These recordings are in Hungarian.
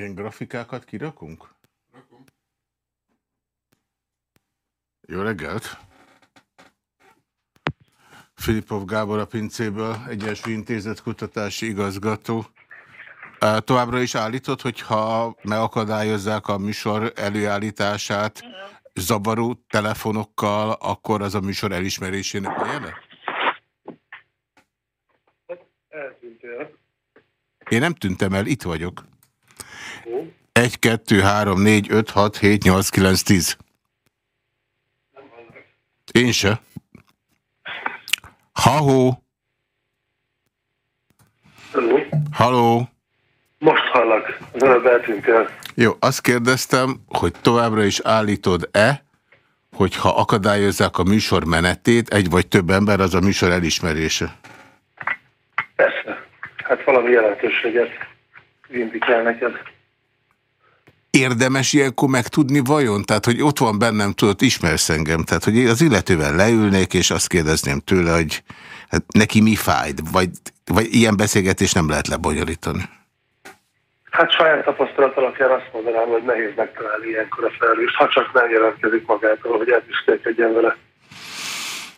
Ilyen grafikákat kirakunk? Rakom. Jó reggelt! Filipov Gábor a Pincéből, Egyesült Intézet kutatási igazgató. Továbbra is állított, hogyha megakadályozzák a műsor előállítását zavaró telefonokkal, akkor az a műsor elismerésének a jele? Én nem tűntem el, itt vagyok. 1, 2, 3, 4, 5, 6, 7, 8, 9, 10. Én se. Ha-ho. Halló. Halló. Most hallak, az előbb eltűntél. Jó, azt kérdeztem, hogy továbbra is állítod-e, hogyha akadályozzák a műsor menetét, egy vagy több ember, az a műsor elismerése? Persze. Hát valami jelentőséget indikál neked. Érdemes ilyenkor megtudni vajon? Tehát, hogy ott van bennem, tudod, ismersz engem. Tehát, hogy az illetővel leülnék, és azt kérdezném tőle, hogy hát neki mi fájt, vagy, vagy ilyen beszélgetés nem lehet lebonyolítani. Hát saját tapasztalat alapján azt mondanám, hogy nehéz megtalálni ilyenkor a felelős, ha csak nem jelentkezik magától, hogy elbüszkélkedjen vele.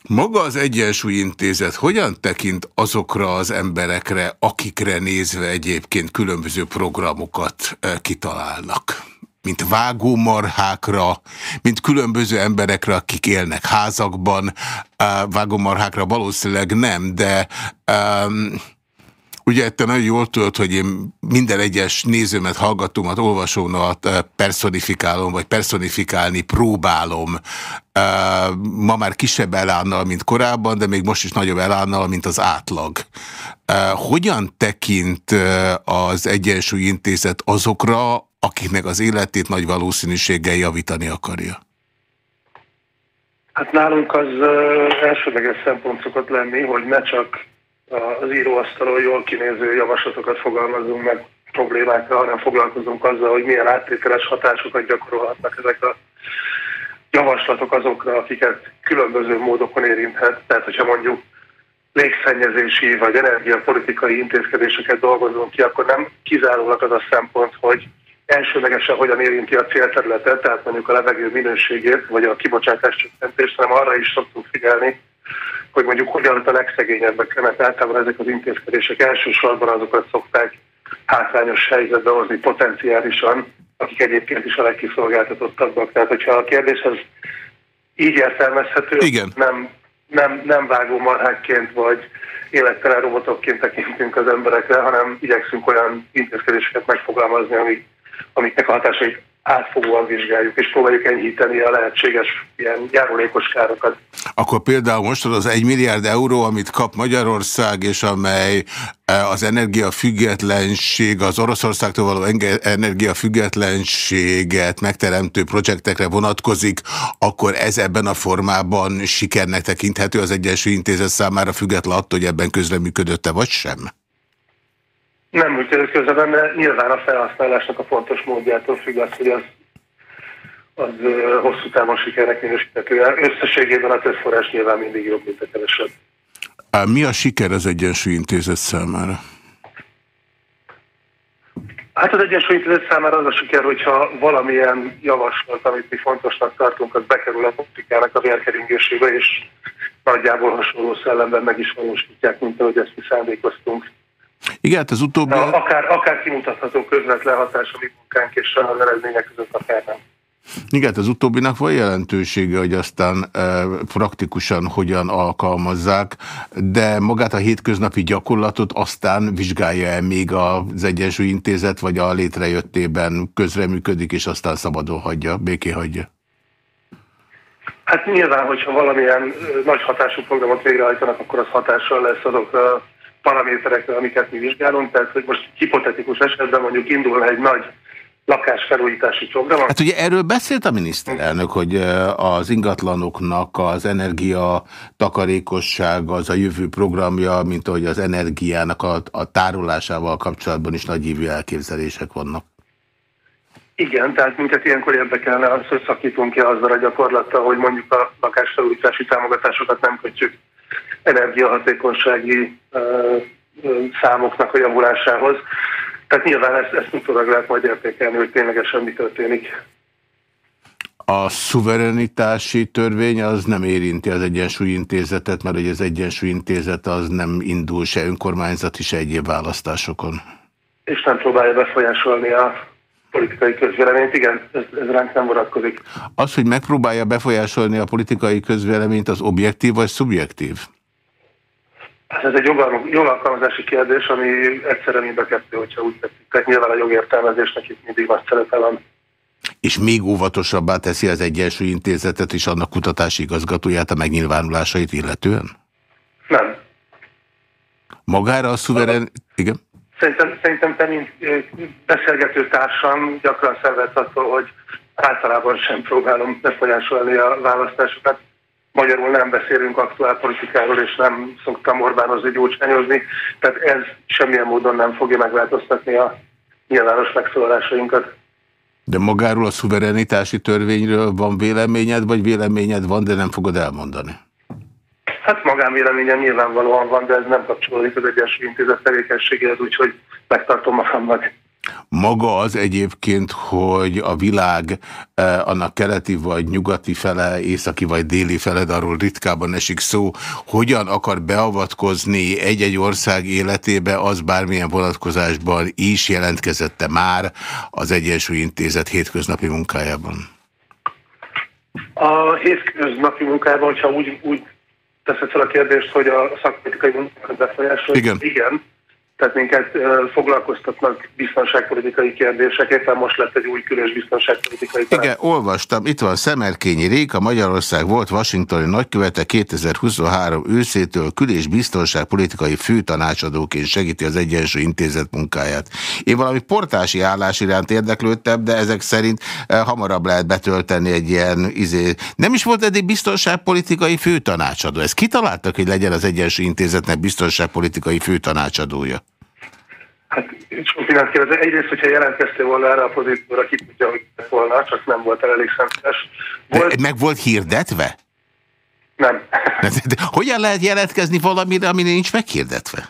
Maga az Egyensúly Intézet hogyan tekint azokra az emberekre, akikre nézve egyébként különböző programokat kitalálnak? mint vágómarhákra, mint különböző emberekre, akik élnek házakban. Vágómarhákra valószínűleg nem, de um, Ugye te nagyon jól tudod, hogy én minden egyes nézőmet, hallgatómat, olvasómat eh, personifikálom, vagy personifikálni próbálom. Eh, ma már kisebb elánnal, mint korábban, de még most is nagyobb elánnal, mint az átlag. Eh, hogyan tekint az Egyensúly Intézet azokra, akiknek az életét nagy valószínűséggel javítani akarja? Hát nálunk az elsődleges szempont szokott lenni, hogy ne csak az íróasztalon jól kinéző javaslatokat fogalmazunk meg problémákra, hanem foglalkozunk azzal, hogy milyen áttételes hatásokat gyakorolhatnak ezek a javaslatok azokra, akiket különböző módokon érinthet. Tehát, hogyha mondjuk légszennyezési vagy energiapolitikai intézkedéseket dolgozunk ki, akkor nem kizárólag az a szempont, hogy elsőlegesen hogyan érinti a célterületet, tehát mondjuk a levegő minőségét, vagy a kibocsátás csökkentést, hanem arra is szoktunk figyelni, hogy mondjuk hogyan a legszegényebbek, mert általában ezek az intézkedések elsősorban azokat szokták hátrányos helyzetbe hozni potenciálisan, akik egyébként is a legkiszolgáltatottabbak. Tehát, hogyha a kérdés az így értelmezhető, Igen. nem, nem, nem vágó marhákként vagy élettelen robotokként tekintünk az emberekre, hanem igyekszünk olyan intézkedéseket megfogalmazni, amik, amiknek a hatásait átfogóan vizsgáljuk, és próbáljuk enyhíteni a lehetséges ilyen járulékos károkat. Akkor például most az egy milliárd euró, amit kap Magyarország, és amely e, az energiafüggetlenség, az Oroszországtól való energiafüggetlenséget megteremtő projektekre vonatkozik, akkor ez ebben a formában sikernek tekinthető az Egyesült Intézet számára független attól, hogy ebben közreműködötte, vagy sem? Nem működött közben, de nyilván a felhasználásnak a fontos módjától függ az, hogy az, az hosszú távon sikernek minősíthető. Összességében a közforrás nyilván mindig jobb, mint a kevesebb. Mi a siker az Egyensúly Intézet számára? Hát az Egyensúly Intézet számára az a siker, hogyha valamilyen javaslat, amit mi fontosnak tartunk, az bekerül a politikának a vérkeringésébe, és nagyjából hasonló szellemben meg is valósítják, mint ahogy ezt mi szándékoztunk. Igen, hát az utóbbi... Na, akár, akár kimutatható közvetlen hatás a mi munkánk és az eredmények között akár nem. Igen, hát az utóbbinak van jelentősége, hogy aztán e, praktikusan hogyan alkalmazzák, de magát a hétköznapi gyakorlatot aztán vizsgálja -e még az Egyensúly Intézet, vagy a létrejöttében közreműködik, és aztán szabadon hagyja, béké hagyja? Hát nyilván, hogyha valamilyen nagy hatású programot végrehajtanak, akkor az hatással lesz azokra paraméterekre, amiket mi vizsgálunk, tehát hogy most hipotetikus esetben mondjuk indul egy nagy lakásfelújítási program. Hát ugye erről beszélt a miniszterelnök, hogy az ingatlanoknak az energia takarékosság az a jövő programja, mint ahogy az energiának a, a tárolásával kapcsolatban is nagy hívő elképzelések vannak. Igen, tehát minket ilyenkor érdekelne az, hogy szakítunk ki azzal a gyakorlattal, hogy mondjuk a lakásfelújítási támogatásokat nem kötjük energiahatékonysági számoknak a javulásához. Tehát nyilván ezt, ezt utólag lehet majd értékelni, hogy ténylegesen mi történik. A szuverenitási törvény az nem érinti az Egyensúlyintézetet, mert hogy az Egyensúlyintézet az nem indul se önkormányzati, se egyéb választásokon. És nem próbálja befolyásolni a politikai közvéleményt, igen, ez, ez ránk nem vonatkozik. Az, hogy megpróbálja befolyásolni a politikai közvéleményt, az objektív vagy szubjektív? Hát ez egy jogalkalmazási kérdés, ami egyszerre mind a kettő, hogyha úgy tetszik. Tehát nyilván a jogértelmezésnek itt mindig azt szerepe van. És még óvatosabbá teszi az Egyensúly Intézetet és annak kutatási igazgatóját a megnyilvánulásait illetően? Nem. Magára a szuverén... Igen? Szerintem, szerintem te, mint beszélgető társam gyakran szenvedsz attól, hogy általában sem próbálom befolyásolni a választásokat. Magyarul nem beszélünk aktuál politikáról, és nem szoktam Orbánozni, gyógycsányozni, tehát ez semmilyen módon nem fogja megváltoztatni a nyilvános megszólalásainkat. De magáról a szuverenitási törvényről van véleményed, vagy véleményed van, de nem fogod elmondani? Hát magánvéleményem nyilvánvalóan van, de ez nem kapcsolódik az Egyesült Intézet tevékenységéhez, úgyhogy megtartom magamnak. Maga az egyébként, hogy a világ eh, annak keleti vagy nyugati fele, északi vagy déli fele, de arról ritkában esik szó, hogyan akar beavatkozni egy-egy ország életébe, az bármilyen vonatkozásban is jelentkezette már az Egyensúly Intézet hétköznapi munkájában? A hétköznapi munkában, hogyha úgy, úgy teszed fel a kérdést, hogy a szakpolitikai munkákat befolyásolja. Igen. Igen. Tehát minket foglalkoztatnak biztonságpolitikai kérdések, éppen most lett egy új különös biztonságpolitikai Igen, olvastam, itt van Szemerkényi Réka, Magyarország volt Washingtoni nagykövete 2023 őszétől kül- és biztonságpolitikai főtanácsadóként segíti az Egyensúly Intézet munkáját. Én valami portási állás iránt érdeklődtem, de ezek szerint hamarabb lehet betölteni egy ilyen izé. Nem is volt eddig biztonságpolitikai főtanácsadó. Ez kitaláltak, hogy legyen az Egyensúly Intézetnek biztonságpolitikai főtanácsadója? Hát sok mindent kérdez. Egyrészt, hogyha jelentkeztél volna erre a pozícióra, ki tudja, hogy volna, csak nem volt elég szemtes. Volt... meg volt hirdetve? Nem. De, de, hogyan lehet jelentkezni valamire, ami nincs meghirdetve?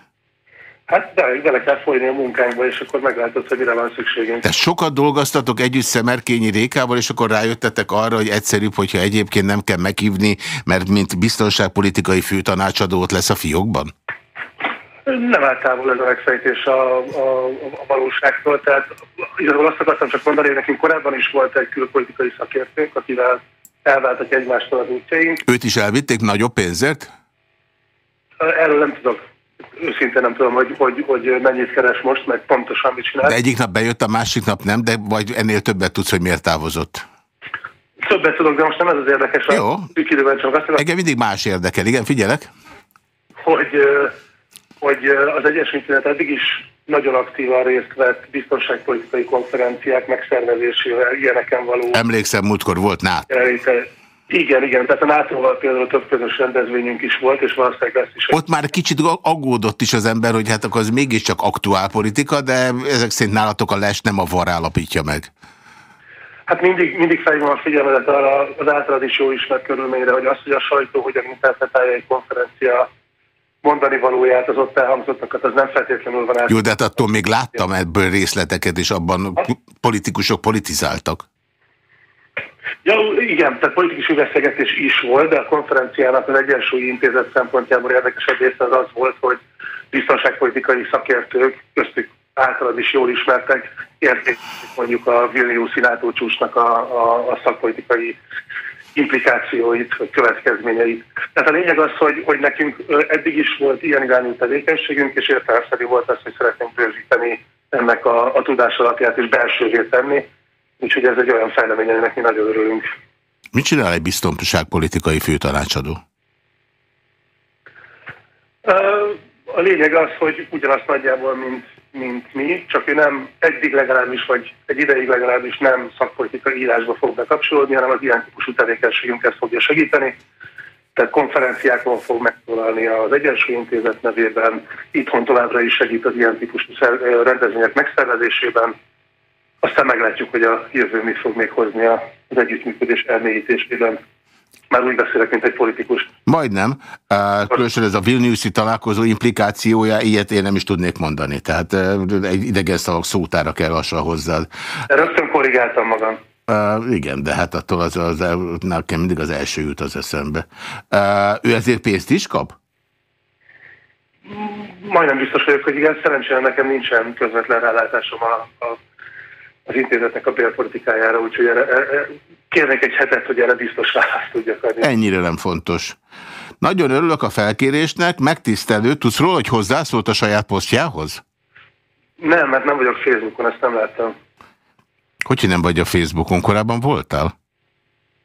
Hát de bele kell folyni a munkánkba, és akkor meglátod, hogy mire van szükségünk. Tehát sokat dolgoztatok együtt Szemerkényi Rékával, és akkor rájöttetek arra, hogy egyszerűbb, hogyha egyébként nem kell meghívni, mert mint biztonságpolitikai főtanácsadót lesz a fiókban? Nem áll távol ez a megfejtés a, a, a valóságtól, tehát igazából azt akartam csak mondani, hogy nekünk korábban is volt egy külpolitikai szakértőnk, akivel elváltak egymástól az útjaink. Őt is elvitték nagyobb pénzért? Erről nem tudok. Őszintén nem tudom, hogy, hogy, hogy mennyit keres most, meg pontosan mit csinál. De egyik nap bejött, a másik nap nem, de vagy ennél többet tudsz, hogy miért távozott? Többet tudok, de most nem ez az érdekes. Jó. Engem mindig más érdekel, igen, figyelek. Hogy hogy az Egyesült eddig is nagyon aktívan részt vett biztonságpolitikai konferenciák megszervezésével, ilyeneken való. Emlékszem, múltkor volt NATO. Igen, igen, tehát a NATO-val például több közös rendezvényünk is volt, és valószínűleg lesz is. Ott már kicsit aggódott is az ember, hogy hát akkor az mégiscsak aktuál politika, de ezek szerint nálatok a les nem a var állapítja meg. Hát mindig, mindig felhívom a figyelmet arra az általad is jó ismert körülményre, hogy az, hogy a sajtó hogyan interpretálja egy konferencia mondani valóját, az ott elhangzottakat, az nem feltétlenül van át. Jó, de hát attól még láttam ebből részleteket, és abban politikusok politizáltak. Ja, igen, tehát politikus beszélgetés is volt, de a konferenciának az Egyensúlyi Intézet szempontjából érdekesebb része az az volt, hogy biztonságpolitikai szakértők, köztük általad is jól ismertek, érték mondjuk a Vilnius NATO csúcsnak a, a, a szakpolitikai implikációit, vagy következményeit. Tehát a lényeg az, hogy, hogy nekünk eddig is volt ilyen irányú tevékenységünk, és értelemszerű volt az, hogy szeretnénk bővíteni ennek a, a tudás alapját és belsővé tenni. Úgyhogy ez egy olyan fejlemény, aminek mi nagyon örülünk. Mit csinál egy biztonságpolitikai főtanácsadó? A lényeg az, hogy ugyanazt nagyjából, mint mint mi, csak ő nem eddig legalábbis, vagy egy ideig legalábbis nem szakpolitikai írásba fog bekapcsolódni, hanem az ilyen típusú tevékenységünket fogja segíteni. Tehát konferenciákon fog megszólalni az Egyensúly Intézet nevében, itthon továbbra is segít az ilyen típusú rendezvények megszervezésében. Aztán meglátjuk, hogy a jövő mit fog még hozni az együttműködés elmélyítésében. Már úgy beszélek, mint egy politikus. Majdnem. Különösen ez a Vilniuszi találkozó implikációja, ilyet én nem is tudnék mondani. Tehát egy idegen szavak szótára kell lassan hozzád. Rögtön korrigáltam magam. Uh, igen, de hát attól az, az, az, nekem mindig az első jut az eszembe. Uh, ő ezért pénzt is kap? Majdnem biztos vagyok, hogy igen, szerencsére nekem nincsen közvetlen rálátásom a, a, az intézetnek a bélpolitikájára, úgyhogy erre, erre, kérnék egy hetet, hogy erre biztos választ tudjak adni. Ennyire nem fontos. Nagyon örülök a felkérésnek, megtisztelő. Tudsz róla, hogy hozzászólt a saját posztjához? Nem, mert nem vagyok Facebookon, ezt nem láttam. Hogy nem vagy a Facebookon? Korábban voltál?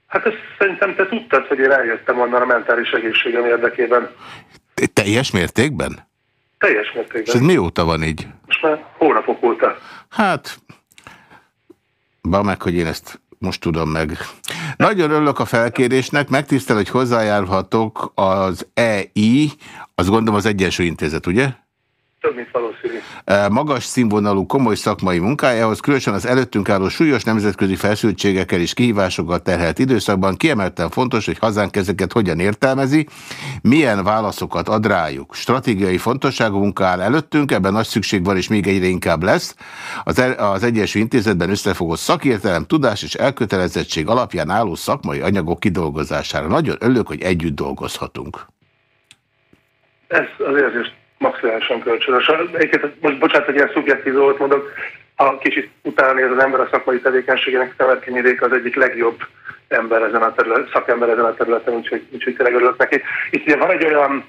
Hát ezt szerintem te tudtad, hogy én eljöttem onnan a mentális egészségem érdekében. Teljes mértékben? Teljes mértékben. És ez mióta van így? Most már hónapok óta. Hát, ba meg, hogy én ezt most tudom meg. Nagyon örülök a felkérésnek, megtisztel, hogy hozzájárhatok az EI, az gondolom az Egyensúly Intézet, ugye? Több, mint valószínű. Magas színvonalú, komoly szakmai munkájához, különösen az előttünk álló súlyos nemzetközi feszültségekkel és kihívásokkal terhelt időszakban kiemelten fontos, hogy hazánk ezeket hogyan értelmezi, milyen válaszokat ad rájuk. Stratégiai fontosságú munka áll előttünk, ebben nagy szükség van és még egyre inkább lesz. Az, el, az Egyesült Intézetben összefogott szakértelem, tudás és elkötelezettség alapján álló szakmai anyagok kidolgozására. Nagyon örülök, hogy együtt dolgozhatunk. Ez az érzést maximálisan kölcsönös. Egyébként most bocsánat, hogy ilyen szubjektív dolgot mondok, ha kicsit utána néz az ember a szakmai tevékenységének, Temetkinyi az egyik legjobb ember ezen a terület, szakember ezen a területen, úgyhogy, úgyhogy tényleg örülök neki. Itt ugye van egy olyan,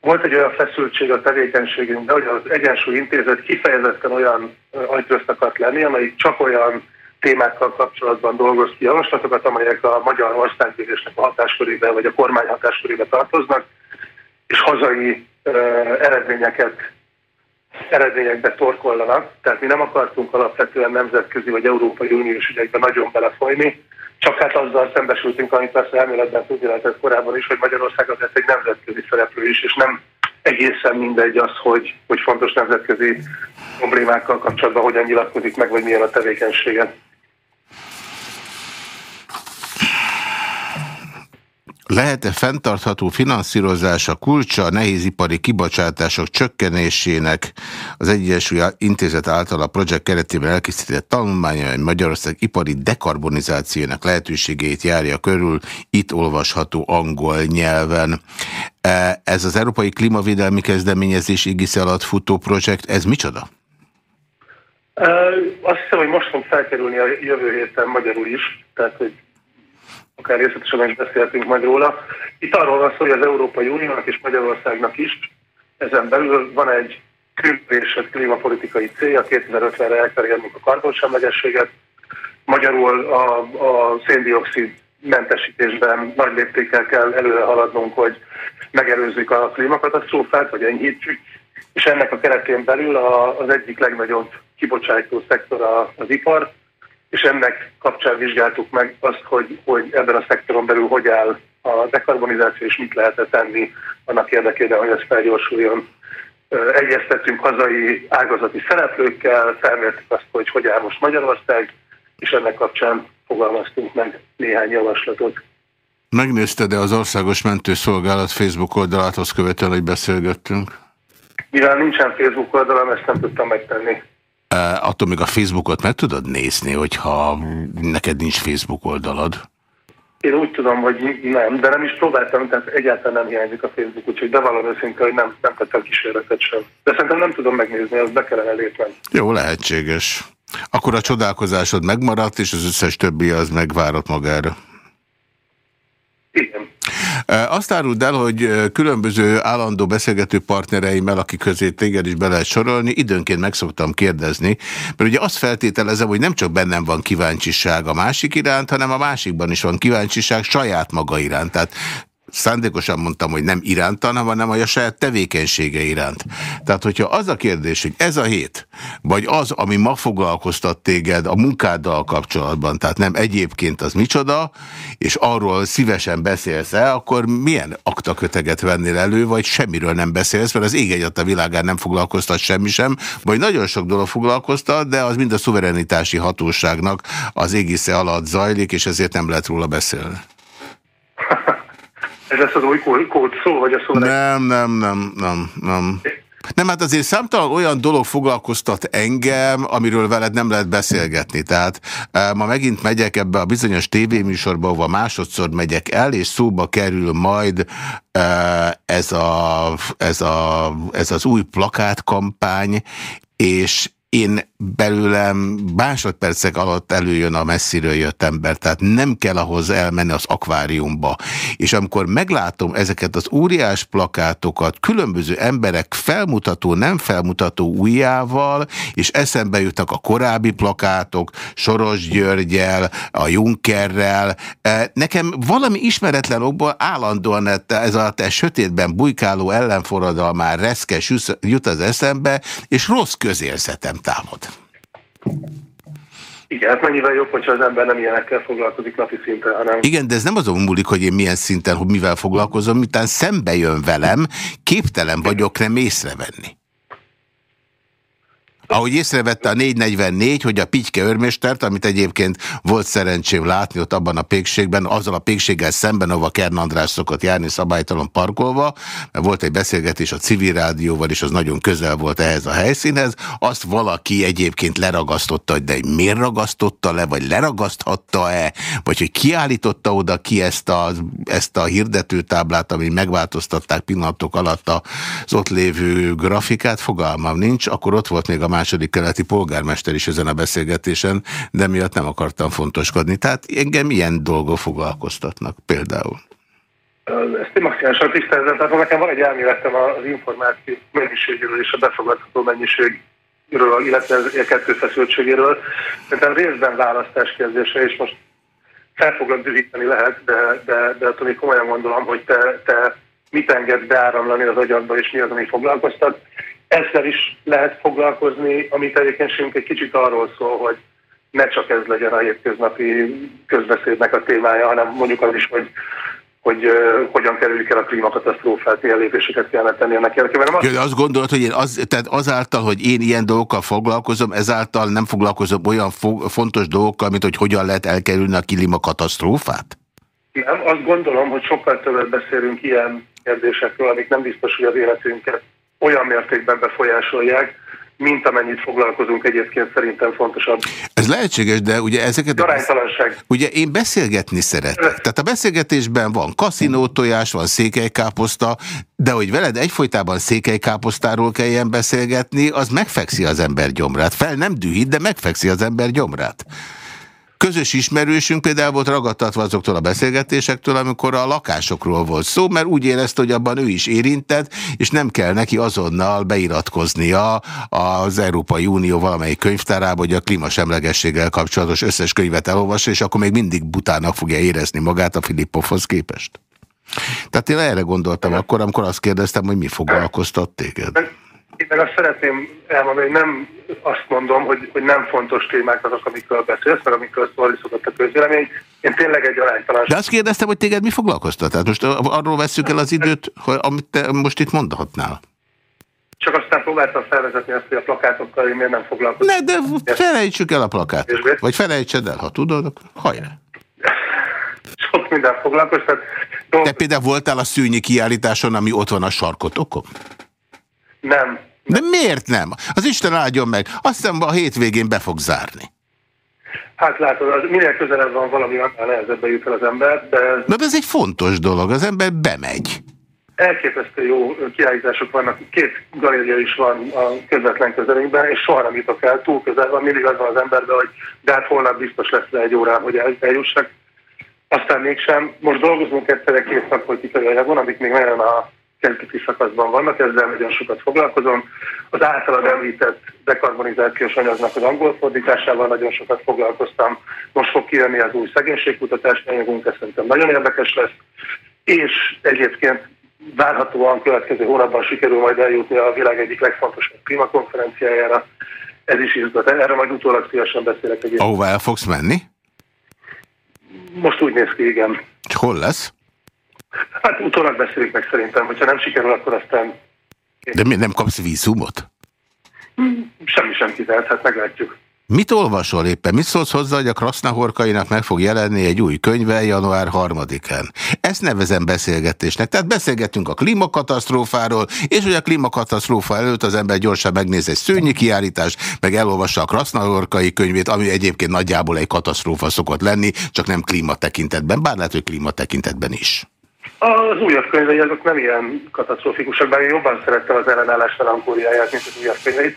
volt egy olyan feszültség a tevékenységünkben, hogy az Egyensúly Intézet kifejezetten olyan agytrözt akart lenni, amelyik csak olyan témákkal kapcsolatban dolgoz ki javaslatokat, amelyek a magyar országgyűlésnek a hatáskörébe vagy a kormány hatáskörébe tartoznak, és hazai eredményeket eredményekbe torkollanak, tehát mi nem akartunk alapvetően nemzetközi vagy Európai Uniós ügyekbe nagyon belefolyni, csak hát azzal szembesültünk, amit persze elméletben tudni lehetett korábban is, hogy Magyarország az egy nemzetközi szereplő is, és nem egészen mindegy az, hogy, hogy fontos nemzetközi problémákkal kapcsolatban hogyan nyilatkozik meg, vagy milyen a tevékenysége. Lehet-e fenntartható finanszírozás a kulcsa a nehézipari kibocsátások csökkenésének az Egyesült Intézet által a projekt keretében elkészített tanulmánya, hogy Magyarország ipari dekarbonizációjának lehetőségeit járja körül, itt olvasható angol nyelven. E, ez az Európai Klímavédelmi Kezdeményezés IGISZ alatt futó projekt, ez micsoda? Azt hiszem, hogy most fog felkerülni a jövő héten magyarul is, tehát hogy akár részletesen is beszéltünk majd róla. Itt arról van szó, hogy az Európai Uniónak és Magyarországnak is ezen belül van egy különböző klímapolitikai célja, 2050-re el kell érnünk a karbonsemlegességet. Magyarul a, a széndiokszid mentesítésben nagy léptékkel kell előre haladnunk, hogy megelőzzük a klímakatasztrófát, vagy enyhítsük, és ennek a keretén belül a, az egyik legnagyobb kibocsátó szektor az ipar, és ennek kapcsán vizsgáltuk meg azt, hogy, hogy ebben a szektoron belül hogy áll a dekarbonizáció, és mit lehet tenni annak érdekében, hogy ez felgyorsuljon. Egyeztettünk hazai ágazati szereplőkkel, felmértük azt, hogy hogy áll most Magyarország, és ennek kapcsán fogalmaztunk meg néhány javaslatot. Megnézted-e az Országos Mentőszolgálat Facebook oldalát, azt követően, hogy beszélgettünk? Mivel nincsen Facebook oldalam, ezt nem tudtam megtenni. Attól még a Facebookot meg tudod nézni, hogyha neked nincs Facebook oldalad? Én úgy tudom, hogy nem, de nem is próbáltam, tehát egyáltalán nem hiányzik a Facebook, úgyhogy bevallom őszinte, hogy nem, nem tettem kísérletet sem. De szerintem nem tudom megnézni, azt be kellene lépnem. Jó, lehetséges. Akkor a csodálkozásod megmaradt, és az összes többi az megvárat magára. Azt áruld el, hogy különböző állandó beszélgető partnereimmel, akik közé téged is be lehet sorolni, időnként meg szoktam kérdezni, mert ugye azt feltételezem, hogy nem csak bennem van kíváncsiság a másik iránt, hanem a másikban is van kíváncsiság saját maga iránt. Tehát szándékosan mondtam, hogy nem iránta, hanem a saját tevékenysége iránt. Tehát, hogyha az a kérdés, hogy ez a hét, vagy az, ami ma foglalkoztat téged a munkáddal kapcsolatban, tehát nem egyébként az micsoda, és arról szívesen beszélsz el, akkor milyen aktaköteget vennél elő, vagy semmiről nem beszélsz, mert az ég egyat a világán nem foglalkoztat semmi sem, vagy nagyon sok dolog foglalkoztat, de az mind a szuverenitási hatóságnak az égisze alatt zajlik, és ezért nem lehet róla beszélni. Ez lesz az új kód szó, vagy a szó? Nem, nem, nem, nem, nem. Nem, hát azért számtalan olyan dolog foglalkoztat engem, amiről veled nem lehet beszélgetni. Tehát e, ma megint megyek ebbe a bizonyos tévéműsorba, ahova másodszor megyek el, és szóba kerül majd e, ez, a, ez, a, ez az új plakátkampány, és én belőlem másodpercek alatt előjön a messziről jött ember, tehát nem kell ahhoz elmenni az akváriumba. És amikor meglátom ezeket az óriás plakátokat, különböző emberek felmutató, nem felmutató ujjával, és eszembe jutnak a korábbi plakátok, Soros Györgyel, a Junkerrel, e, nekem valami ismeretlen okból állandóan ez a te sötétben bujkáló ellenforradalmár reszkes jut az eszembe, és rossz közérzetem támad. Igen, hát mennyivel jobb, hogyha az ember nem ilyenekkel foglalkozik napi szinten, hanem... Igen, de ez nem azon múlik, hogy én milyen szinten, hogy mivel foglalkozom, miután szembe jön velem, képtelen vagyok nem észrevenni. Ahogy észrevette a 444, hogy a Pityke örmestert, amit egyébként volt szerencsém látni ott abban a pékségben, azzal a pékséggel szemben, ahova Kern András szokott járni szabálytalan parkolva, mert volt egy beszélgetés a civil rádióval, és az nagyon közel volt ehhez a helyszínhez, azt valaki egyébként leragasztotta, de miért ragasztotta le, vagy leragaszthatta-e, vagy hogy kiállította oda ki ezt a, ezt a hirdetőtáblát, ami megváltoztatták pillanatok alatt az ott lévő grafikát, fogalmam nincs, akkor ott volt még a második keleti polgármester is ezen a beszélgetésen, de miatt nem akartam fontoskodni. Tehát engem ilyen dolgok foglalkoztatnak például. Ezt én maximálisan tisztelzem, tehát nekem van egy elméletem az információ mennyiségéről és a befogadható mennyiségről, illetve a kettő feszültségéről. Szerintem részben választás kérdése, és most fel foglak dühíteni lehet, de, de, de attól komolyan gondolom, hogy te, te mit engedsz beáramlani az agyadba, és mi az, ami foglalkoztat ezzel is lehet foglalkozni, amit egyébként egy kicsit arról szól, hogy ne csak ez legyen a hétköznapi közbeszédnek a témája, hanem mondjuk az is, hogy hogy uh, hogyan kerüljük el a klímakatasztrófát, milyen lépéseket kellene tenni ennek érdekében. Azt... azt gondolod, hogy én az, tehát azáltal, hogy én ilyen dolgokkal foglalkozom, ezáltal nem foglalkozom olyan fo fontos dolgokkal, mint hogy hogyan lehet elkerülni a klímakatasztrófát? Nem, azt gondolom, hogy sokkal többet beszélünk ilyen kérdésekről, amik nem biztos, hogy az életünket olyan mértékben befolyásolják, mint amennyit foglalkozunk egyébként szerintem fontosabb. Ez lehetséges, de ugye ezeket... Aránytalanság. Ugye én beszélgetni szeretek. Tehát a beszélgetésben van kaszinótojás, van székelykáposzta, de hogy veled egyfolytában székelykáposztáról kelljen beszélgetni, az megfekszi az ember gyomrát. Fel nem dühít, de megfekszi az ember gyomrát. Közös ismerősünk például volt ragadtatva azoktól a beszélgetésektől, amikor a lakásokról volt szó, mert úgy érezte, hogy abban ő is érintett, és nem kell neki azonnal beiratkoznia az Európai Unió valamelyik könyvtárába, hogy a klímasemlegességgel kapcsolatos összes könyvet elolvassa, és akkor még mindig butának fogja érezni magát a Filippovhoz képest. Tehát én erre gondoltam akkor, amikor azt kérdeztem, hogy mi foglalkoztat téged. Én meg azt szeretném elmondani, hogy nem azt mondom, hogy, hogy nem fontos témák azok, amikről beszélsz, meg amikről szólni szokott a közvélemény. Én tényleg egy aránytalan... De azt kérdeztem, hogy téged mi foglalkoztat? Tehát most arról veszük el az időt, hogy, amit te most itt mondhatnál. Csak aztán próbáltam felvezetni azt, hogy a plakátokkal én miért nem foglalkozom. Ne, de felejtsük el a plakátot. Vagy felejtsed el, ha tudod, hajrá. Sok minden foglalkoztat. Te például voltál a szűnyi kiállításon, ami ott van a sarkotokon? Nem. De miért nem? Az Isten áldjon meg. Azt hiszem, a hétvégén be fog zárni. Hát látod, az minél közelebb van valami, annál nehezebben jut el az ember, de... Ez... De ez egy fontos dolog, az ember bemegy. Elképesztő jó kiállítások vannak, két galéria is van a közvetlen közelünkben, és soha nem jutok el, túl közel van, mindig az van az emberben, hogy de hát holnap biztos lesz le egy órán, hogy eljussak. Aztán mégsem. Most dolgozunk egyszerre két szakpolitikai anyagon, amik még nagyon a kezdeti szakaszban vannak, ezzel nagyon sokat foglalkozom. Az általad említett dekarbonizációs anyagnak az angol fordításával nagyon sokat foglalkoztam. Most fog kijönni az új szegénységkutatási anyagunk, ez szerintem nagyon érdekes lesz. És egyébként várhatóan következő hónapban sikerül majd eljutni a világ egyik legfontosabb klímakonferenciájára. Ez is izgat. Erre majd utólag szívesen beszélek. Egyébként. Ahová el fogsz menni? Most úgy néz ki, igen. Hol lesz? Hát utólag beszélik meg szerintem, hogyha nem sikerül, akkor aztán... De miért nem kapsz vízumot? Semmi sem kizárt, hát meglátjuk. Mit olvasol éppen? Mit szólsz hozzá, hogy a Krasznahorkainak meg fog jelenni egy új könyve január 3-án? Ezt nevezem beszélgetésnek. Tehát beszélgetünk a klímakatasztrófáról, és hogy a klímakatasztrófa előtt az ember gyorsan megnéz egy szőnyi kiállítást, meg elolvassa a Krasznahorkai könyvét, ami egyébként nagyjából egy katasztrófa szokott lenni, csak nem klíma tekintetben, bár lehet, hogy klíma tekintetben is. Az újabb könyvei azok nem ilyen katasztrofikusak, bár én jobban szerettem az ellenállás melankóliáját, mint az újabb könyveit.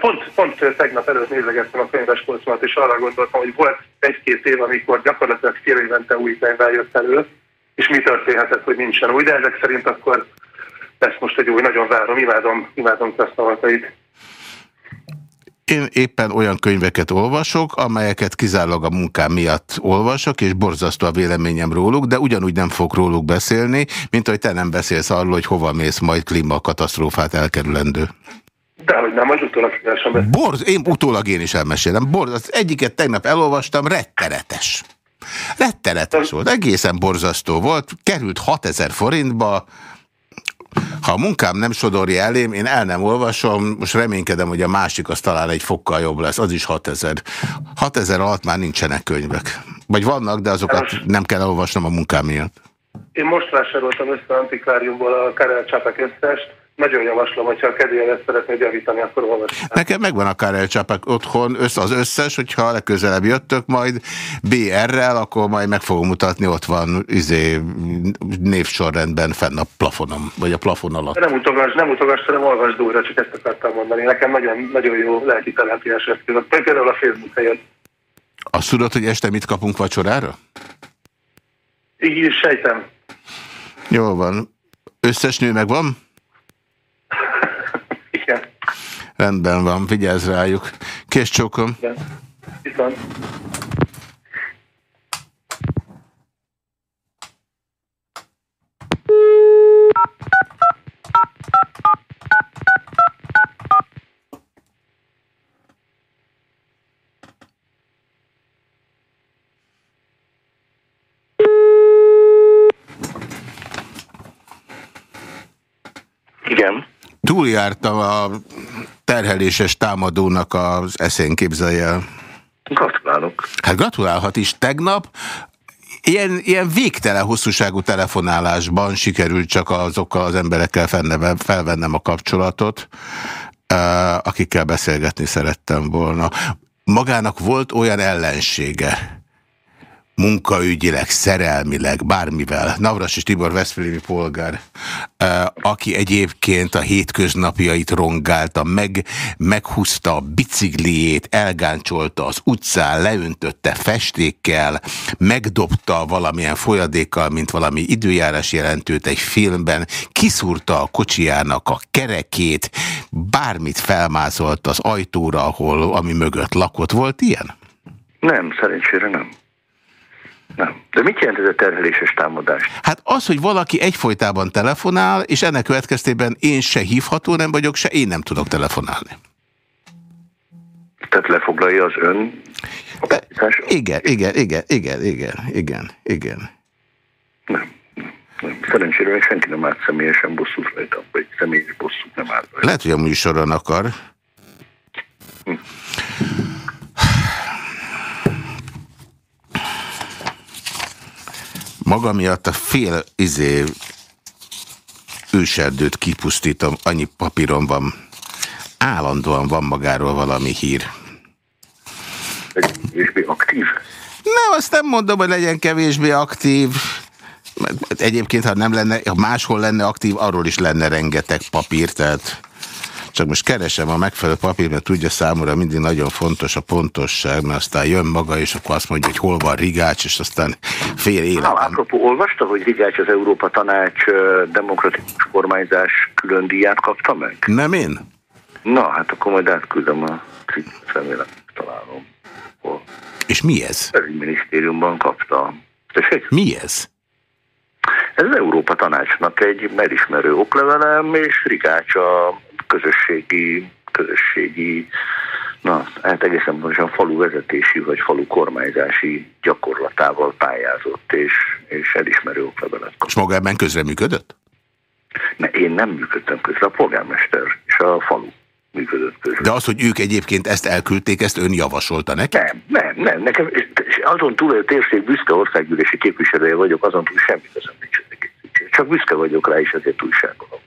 Pont, pont tegnap előtt nézegettem a könyvespolcomat, és arra gondoltam, hogy volt egy-két év, amikor gyakorlatilag fél évente új könyvvel jött elő, és mi történhetett, hogy nincsen új, de ezek szerint akkor lesz most egy új, nagyon várom, imádom, imádom Krasznavaltait. Én éppen olyan könyveket olvasok, amelyeket kizárólag a munkám miatt olvasok, és borzasztó a véleményem róluk, de ugyanúgy nem fog róluk beszélni, mint hogy te nem beszélsz arról, hogy hova mész majd klímakatasztrófát elkerülendő. hogy nem, az utólag sem Borz, én utólag én is elmesélem. Borz, az egyiket tegnap elolvastam, rettenetes. Rettenetes volt, egészen borzasztó volt, került 6000 forintba, ha a munkám nem sodorja elém, én el nem olvasom, most reménykedem, hogy a másik az talán egy fokkal jobb lesz, az is 6000. 6000 alatt már nincsenek könyvek. Vagy vannak, de azokat nem kell elolvasnom a munkám miatt. Én most vásároltam össze antikváriumból a Karel Csapek összest, nagyon javaslom, hogyha a kedvélyel ezt szeretnéd javítani, akkor olvasd. Nekem megvan a Karel Csapek otthon, össze az összes, hogyha legközelebb jöttök majd BR-rel, akkor majd meg fogom mutatni, ott van izé, névsorrendben fenn a plafonom, vagy a plafon alatt. Nem utogass, nem utogass, hanem olvasd újra, csak ezt akartam mondani. Nekem nagyon, nagyon jó lelki terápiás eszköz. Például a Facebook helyet. Azt tudod, hogy este mit kapunk vacsorára? Így sejtem. Jó van. Összes nő megvan? Igen. Rendben van, vigyázz rájuk. Kész csókom. Igen. Viszont. Igen. Túljártam a terheléses támadónak az eszén, képzelje el. Gratulálok. Hát gratulálhat is. Tegnap ilyen, ilyen végtelen hosszúságú telefonálásban sikerült csak azokkal az emberekkel felvennem a kapcsolatot, akikkel beszélgetni szerettem volna. Magának volt olyan ellensége, munkaügyileg, szerelmileg, bármivel. Navras és Tibor Veszprémi polgár, aki egyébként a hétköznapjait rongálta, meg, meghúzta a bicikliét, elgáncsolta az utcán, leöntötte festékkel, megdobta valamilyen folyadékkal, mint valami időjárás jelentőt egy filmben, kiszúrta a kocsijának a kerekét, bármit felmázolt az ajtóra, ahol, ami mögött lakott. Volt ilyen? Nem, szerencsére nem. Nem. De mit jelent ez a terheléses támadás? Hát az, hogy valaki egyfolytában telefonál, és ennek következtében én se hívható nem vagyok, se én nem tudok telefonálni. Tehát lefoglalja az ön De, igen, igen, igen, igen, igen, igen, igen. Nem. Szerencsére még senki nem állt személyesen bosszút rajta, vagy személyes bosszút nem állt. Lehet, hogy a műsoron akar. Hm. Maga miatt a fél izé őserdőt kipusztítom, annyi papíron van. Állandóan van magáról valami hír. Kevésbé aktív? Nem, azt nem mondom, hogy legyen kevésbé aktív. Egyébként, ha nem lenne, ha máshol lenne aktív, arról is lenne rengeteg papír, tehát csak most keresem a megfelelő papír, mert tudja számomra mindig nagyon fontos a pontosság, mert aztán jön maga, és akkor azt mondja, hogy hol van Rigács, és aztán fél életem. Na, apropó, olvasta, hogy Rigács az Európa Tanács demokratikus kormányzás külön díját kapta meg? Nem én? Na, hát akkor majd átküldöm a személyre, találom. Hol. És mi ez? A minisztériumban kapta. Tessék? Mi ez? Ez az Európa Tanácsnak egy megismerő oklevelem, és Rigács a közösségi, közösségi na, hát egészen pontosan falu vezetési vagy falu kormányzási gyakorlatával pályázott, és, és elismerő oklevelet És maga ebben közreműködött? Ne, én nem működtem közre, a polgármester és a falu. működött között. De az, hogy ők egyébként ezt elküldték, ezt ön javasolta nekem? Nem, nem, nem. Nekem, azon túl, hogy a térség büszke országgyűlési képviselője vagyok, azon túl semmi közöm nincs. Csak büszke vagyok rá, és ezért újságolom.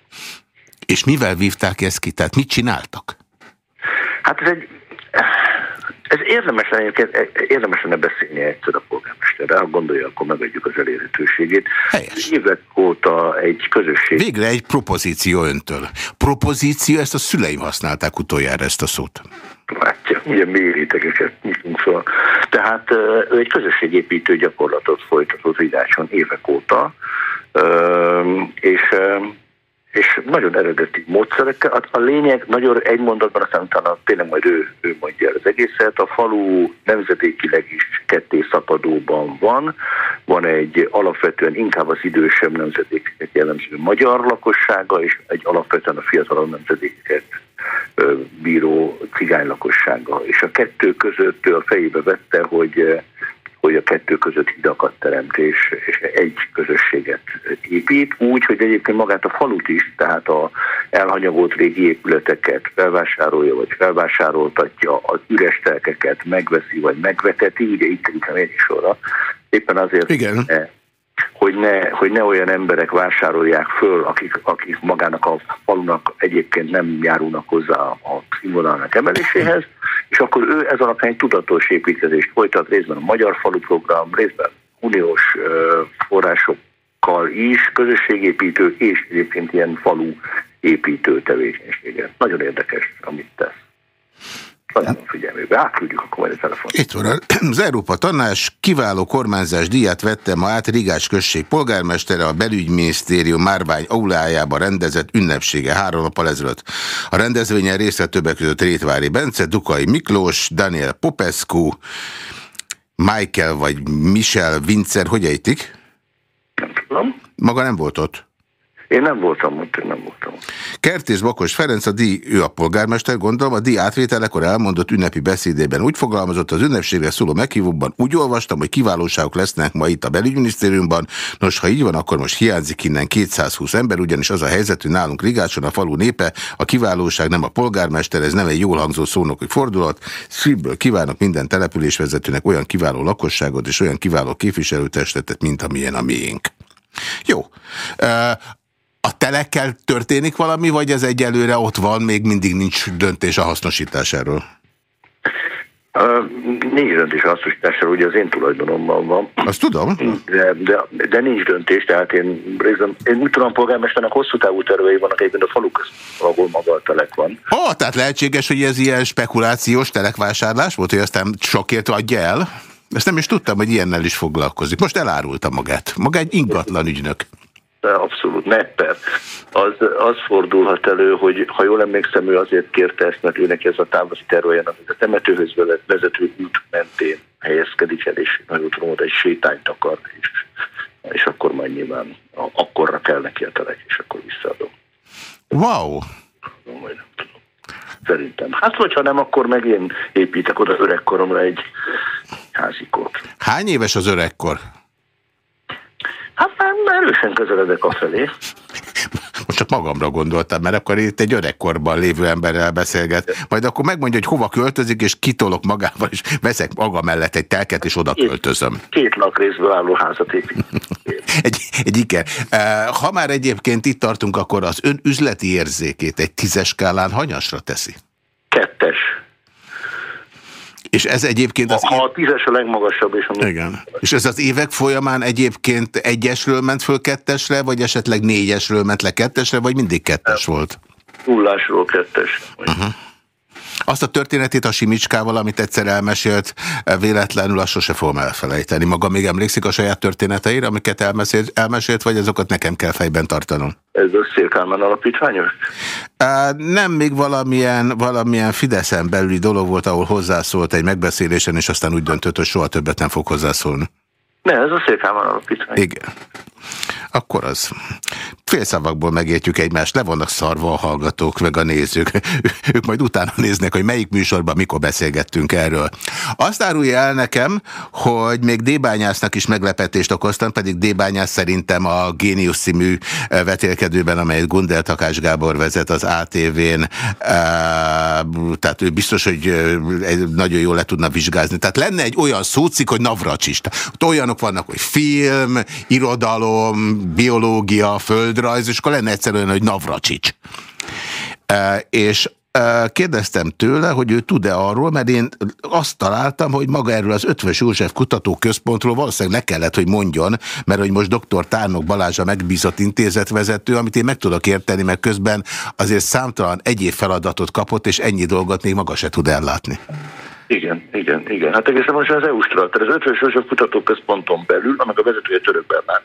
És mivel vívták ezt ki? Tehát mit csináltak? Hát ez egy... Ez érdemes lenne, érdemes lenne beszélni egyszer a polgármesterrel, ha gondolja, akkor megadjuk az elérhetőségét. Helyes. Évek óta egy közösség... Végre egy propozíció öntől. Propozíció, ezt a szüleim használták utoljára ezt a szót. Látja, milyen mérétegeket nyitunk fel. Tehát ő egy közösségépítő gyakorlatot folytatott Vidácson évek óta, és és nagyon eredeti módszerekkel. A, a lényeg nagyon egy mondatban, aztán utána tényleg majd ő, ő mondja el az egészet. A falu nemzedékileg is ketté szakadóban van. Van egy alapvetően inkább az idősebb nemzedékeket jellemző magyar lakossága, és egy alapvetően a fiatalabb nemzedékeket bíró cigány lakossága. És a kettő között ő a fejébe vette, hogy hogy a kettő között hidakat teremt és, és egy közösséget épít, úgy, hogy egyébként magát a falut is, tehát a elhanyagolt régi épületeket felvásárolja, vagy felvásároltatja, az üres telkeket megveszi, vagy megveteti, ugye itt kerültem is sorra, éppen azért, Igen. E, hogy ne, hogy ne olyan emberek vásárolják föl, akik, akik magának a falunak egyébként nem járulnak hozzá a színvonalnak emeléséhez, és akkor ő ez alapján egy tudatos építkezést folytat, részben a Magyar Falu Program, részben uniós forrásokkal is, közösségépítő és egyébként ilyen falu építő tevékenységet. Nagyon érdekes, amit tesz. Ajánlom figyelmébe, átküldjük akkor majd a telefon. Itt van az Európa Tanás kiváló kormányzás díját vette ma át Rigás község polgármestere a belügyminisztérium Márvány aulájába rendezett ünnepsége három nappal ezelőtt. A rendezvényen részt vett többek között Rétvári Bence, Dukai Miklós, Daniel Popescu, Michael vagy Michel Vincer, hogy ejtik? Nem tudom. Maga nem volt ott? Én nem voltam ott, én nem voltam ott. Kertész Bakos Ferenc, a díj, ő a polgármester, gondolom, a díj átvételekor elmondott ünnepi beszédében úgy fogalmazott az ünnepségre szóló meghívóban, úgy olvastam, hogy kiválóságok lesznek ma itt a belügyminisztériumban. Nos, ha így van, akkor most hiányzik innen 220 ember, ugyanis az a helyzet, hogy nálunk Rigácson a falu népe, a kiválóság nem a polgármester, ez nem egy jól hangzó szónoki fordulat. Szívből kívánok minden településvezetőnek olyan kiváló lakosságot és olyan kiváló képviselőtestetet, mint amilyen a miénk. Jó. A telekkel történik valami, vagy ez egyelőre ott van, még mindig nincs döntés a hasznosításáról? Uh, nincs döntés a hasznosításáról, ugye az én tulajdonomban van. Azt tudom. De, de, de nincs döntés, tehát én részem, én úgy tudom, polgármesternek hosszú távú tervei vannak egyébként a falu ahol maga a telek van. Ó, oh, tehát lehetséges, hogy ez ilyen spekulációs telekvásárlás volt, hogy aztán sokért adja el? Ezt nem is tudtam, hogy ilyennel is foglalkozik. Most elárulta magát. Maga egy ingatlan ügynök abszolút nepper, az, az fordulhat elő, hogy ha jól emlékszem, ő azért kérte ezt, mert őnek ez a távoli tervejen, amit a temetőhöz vezető út mentén helyezkedik el, és nagyon hogy egy sétányt akar, és, és akkor majd nyilván akkorra kell neki a telek, és akkor visszaadom. Wow! Majd nem tudom. Szerintem. Hát, hogyha nem, akkor meg én építek oda öregkoromra egy házikót. Hány éves az öregkor? Hát már erősen közeledek a felé. Most csak magamra gondoltam, mert akkor itt egy öregkorban lévő emberrel beszélget. Majd akkor megmondja, hogy hova költözik, és kitolok magával, és veszek maga mellett egy telket, és oda költözöm. Két, lakrészből álló házat épít. egy, egy iker. Ha már egyébként itt tartunk, akkor az ön üzleti érzékét egy tízes skálán hanyasra teszi? Kettes. És ez egyébként... Az ha a tízes a legmagasabb. És a Igen. És ez az évek folyamán egyébként egyesről ment föl kettesre, vagy esetleg négyesről ment le kettesre, vagy mindig kettes volt? Nullásról kettes. Uh -huh. Azt a történetét a Simicskával, amit egyszer elmesélt, véletlenül azt sose fogom elfelejteni. Maga még emlékszik a saját történeteire, amiket elmesélt, elmesélt vagy azokat nekem kell fejben tartanom? Ez a Szélkálmán alapítványos? Nem, még valamilyen, valamilyen Fideszen belüli dolog volt, ahol hozzászólt egy megbeszélésen, és aztán úgy döntött, hogy soha többet nem fog hozzászólni. Ne, ez a Szélkálmán alapítvány. Igen. Akkor az. Félszavakból megértjük egymást, le vannak szarva a hallgatók, meg a nézők. ők majd utána néznek, hogy melyik műsorban mikor beszélgettünk erről. Azt árulja el nekem, hogy még Débányásznak is meglepetést okoztam, pedig Débányász szerintem a Génius című eh, vetélkedőben, amelyet Gundel Takás Gábor vezet az ATV-n, eh, tehát ő biztos, hogy eh, nagyon jól le tudna vizsgázni. Tehát lenne egy olyan szócik, hogy Navracsis. Ott olyanok vannak, hogy film, irodalom, biológia, földrajz, és akkor lenne egyszerűen, hogy Navracsics. És Kérdeztem tőle, hogy ő tud-e arról, mert én azt találtam, hogy maga erről az Ötvös József Kutatóközpontról valószínűleg ne kellett, hogy mondjon, mert hogy most dr. Tárnok Balázs a megbízott intézetvezető, amit én meg tudok érteni, mert közben azért számtalan egyéb feladatot kapott, és ennyi dolgot még maga se tud ellátni. Igen, igen, igen. Hát egészen most az EU-strat, tehát az Ötvös József Kutatóközponton belül, annak a vezetője Török Bernát.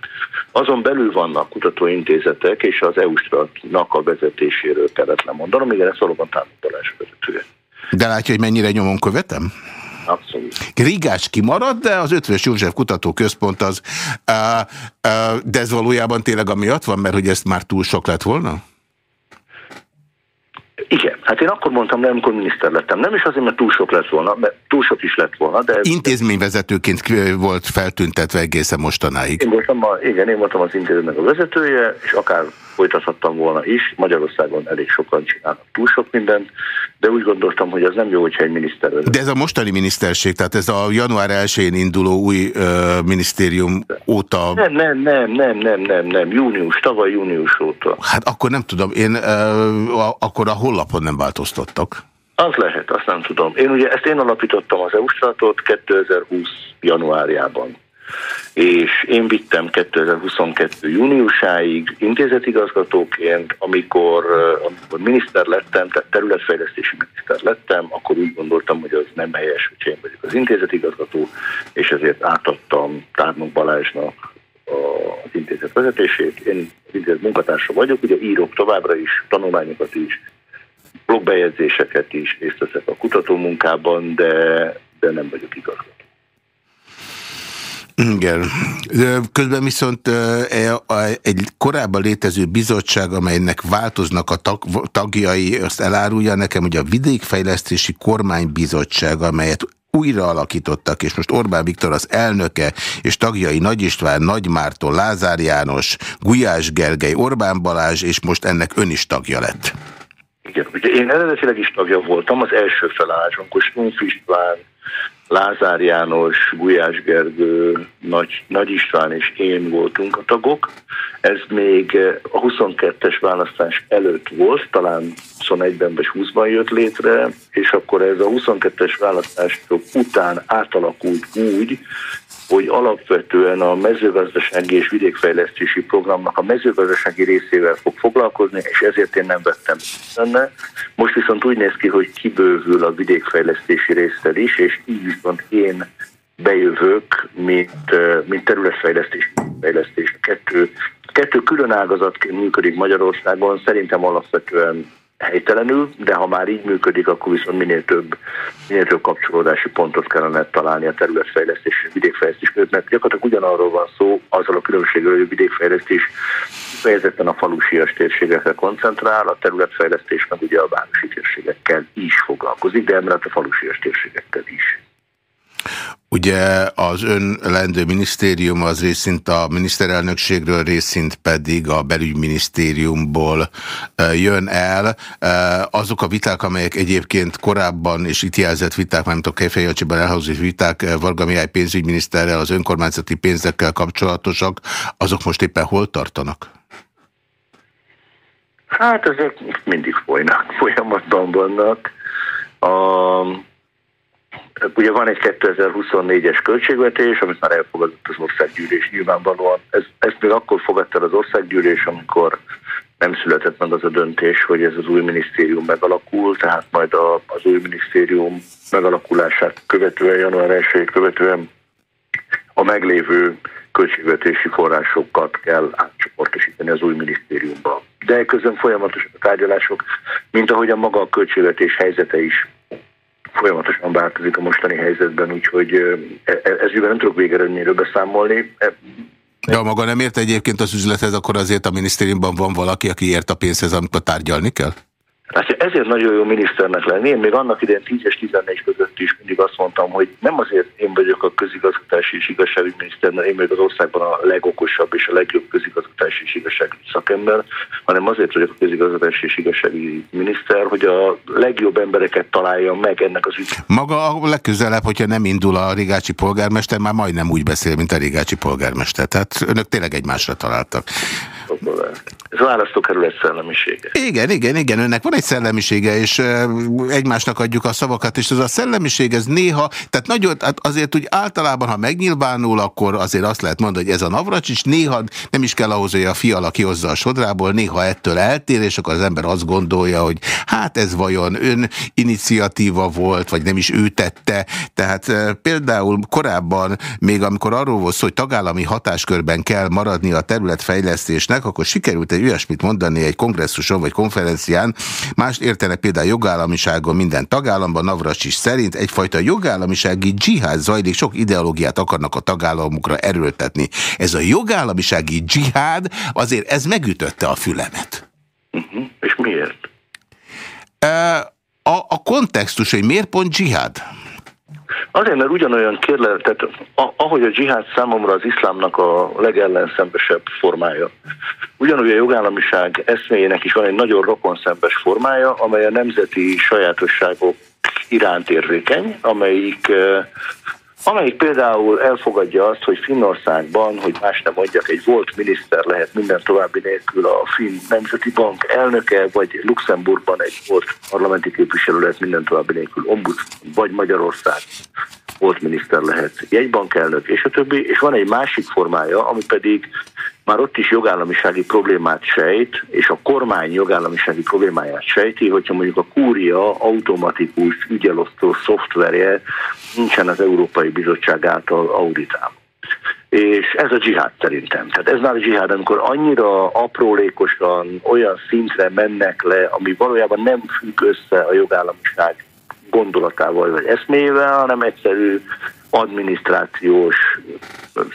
Azon belül vannak kutatóintézetek, és az EU-stratnak a vezetéséről kellett lemondanom. Igen, ez valóban támogatás vezetője. De látja, hogy mennyire nyomon követem? Abszolút. Rigás kimarad, de az Ötvös József Kutatóközpont az, uh, uh, de ez valójában tényleg amiatt van, mert hogy ezt már túl sok lett volna? Hát én akkor mondtam le, amikor miniszter lettem. Nem is azért, mert túl sok lett volna, mert túl sok is lett volna, de... Intézményvezetőként volt feltüntetve egészen mostanáig. Én voltam, a, igen, én voltam az intézménynek a vezetője, és akár folytathattam volna is. Magyarországon elég sokan csinálnak túl sok mindent, de úgy gondoltam, hogy az nem jó, hogyha egy miniszter. De ez a mostani miniszterség, tehát ez a január 1-én induló új ö, minisztérium óta... Nem, nem, nem, nem, nem, nem, nem, június, tavaly június óta. Hát akkor nem tudom, én ö, akkor a hollapon nem változtattak. Az lehet, azt nem tudom. Én ugye ezt én alapítottam az EU-stratot 2020 januárjában és én vittem 2022. júniusáig intézetigazgatóként, amikor, amikor miniszter lettem, tehát területfejlesztési miniszter lettem, akkor úgy gondoltam, hogy az nem helyes, hogy én vagyok az intézetigazgató, és ezért átadtam Tárnok Balázsnak az intézet vezetését. Én az intézet munkatársa vagyok, ugye írok továbbra is, tanulmányokat is, blogbejegyzéseket is, részt veszek a kutatómunkában, de, de nem vagyok igazgató. Igen. Közben viszont e, egy korábban létező bizottság, amelynek változnak a tag, tagjai, azt elárulja nekem, hogy a vidékfejlesztési kormánybizottság, amelyet újra alakítottak, és most Orbán Viktor az elnöke, és tagjai Nagy István, Nagy Márton, Lázár János, Gulyás Gergely, Orbán Balázs, és most ennek ön is tagja lett. Igen, ugye én eredetileg is tagja voltam, az első felálláson, akkor Stumpf István, Lázár János, Gulyás Gergő, Nagy, Nagy István és én voltunk a tagok. Ez még a 22-es választás előtt volt, talán 21-ben vagy 20-ban jött létre, és akkor ez a 22-es választások után átalakult úgy, hogy alapvetően a mezőgazdasági és vidékfejlesztési programnak a mezőgazdasági részével fog foglalkozni, és ezért én nem vettem benne. Most viszont úgy néz ki, hogy kibővül a vidékfejlesztési résztel is, és így viszont én bejövök, mint, mint területfejlesztés, fejlesztés. Kettő, kettő külön ágazatként működik Magyarországon, szerintem alapvetően helytelenül, de ha már így működik, akkor viszont minél több, minél több kapcsolódási pontot kellene találni a területfejlesztés és vidékfejlesztés között, mert gyakorlatilag ugyanarról van szó, azzal a különbséggel, hogy a vidékfejlesztés fejezetten a falusias térségekre koncentrál, a területfejlesztés meg ugye a városi térségekkel is foglalkozik, de emellett a falusias térségekkel is. Ugye az ön lendő minisztérium az részint a miniszterelnökségről, részint pedig a belügyminisztériumból jön el. Azok a viták, amelyek egyébként korábban és itt jelzett viták, nem a Kejfejjelcsiben elhozott viták Varga Mihály pénzügyminiszterrel az önkormányzati pénzekkel kapcsolatosak, azok most éppen hol tartanak? Hát ezek mindig folynak, folyamatban vannak. A Ugye van egy 2024-es költségvetés, amit már elfogadott az országgyűlés nyilvánvalóan. Ez, ezt még akkor fogadta az országgyűlés, amikor nem született meg az a döntés, hogy ez az új minisztérium megalakul, tehát majd a, az új minisztérium megalakulását követően, január 1 követően a meglévő költségvetési forrásokat kell átcsoportosítani az új minisztériumba. De közben folyamatosak a tárgyalások, mint a maga a költségvetés helyzete is folyamatosan változik a mostani helyzetben, úgyhogy e, e, ez ügyben nem tudok végeredményről beszámolni. De ha maga nem ért egyébként az üzlethez, akkor azért a minisztériumban van valaki, aki ért a pénzhez, amikor tárgyalni kell? Hát ezért nagyon jó miniszternek lenni. Én még annak idején 10 és 14 között is mindig azt mondtam, hogy nem azért én vagyok a közigazgatási és igazságügyminiszter, mert én vagyok az országban a legokosabb és a legjobb közigazgatási és igazságügyi szakember, hanem azért vagyok a közigazgatási és igazságügyi miniszter, hogy a legjobb embereket találja meg ennek az ügynek. Maga a legközelebb, hogyha nem indul a rigácsi polgármester, már majdnem úgy beszél, mint a rigácsi polgármester. Tehát önök tényleg egymásra találtak. Ez a választókerület szellemisége. Igen, igen, igen, önnek van egy szellemisége, és egymásnak adjuk a szavakat, és ez a szellemiség, ez néha, tehát nagyon, hát azért úgy általában, ha megnyilvánul, akkor azért azt lehet mondani, hogy ez a Navracsics, néha nem is kell ahhoz, hogy a fiala kihozza a sodrából, néha ettől eltér, és akkor az ember azt gondolja, hogy hát ez vajon ön iniciatíva volt, vagy nem is ő tette. Tehát például korábban, még amikor arról volt szó, hogy tagállami hatáskörben kell maradni a területfejlesztésnek, akkor sikerült egy olyasmit mondani egy kongresszuson vagy konferencián, Mást értenek például jogállamiságon minden tagállamban, Navracsis szerint egyfajta jogállamisági dzsihád zajlik, sok ideológiát akarnak a tagállamokra erőltetni. Ez a jogállamisági dzsihád, azért ez megütötte a fülemet. Uh mhm. -huh. És miért? A, a kontextus, hogy miért pont dzsihád? Azért, mert ugyanolyan kérle, tehát ahogy a dzsihád számomra az iszlámnak a legellenszembesebb formája, ugyanúgy a jogállamiság eszméjének is van egy nagyon rokonszembes formája, amely a nemzeti sajátosságok iránt érzékeny, amelyik amelyik például elfogadja azt, hogy Finnországban, hogy más nem mondjak, egy volt miniszter lehet minden további nélkül a Finn Nemzeti Bank elnöke, vagy Luxemburgban egy volt parlamenti képviselő lehet minden további nélkül ombudsman, vagy Magyarország volt miniszter lehet jegybankelnök, és a többi, és van egy másik formája, ami pedig már ott is jogállamisági problémát sejt, és a kormány jogállamisági problémáját sejti, hogyha mondjuk a kúria automatikus ügyelosztó szoftverje nincsen az Európai Bizottság által auditálva. És ez a dzsihád szerintem. Tehát ez már a dzsihád, amikor annyira aprólékosan olyan szintre mennek le, ami valójában nem függ össze a jogállamiság gondolatával vagy eszmével, hanem egyszerű adminisztrációs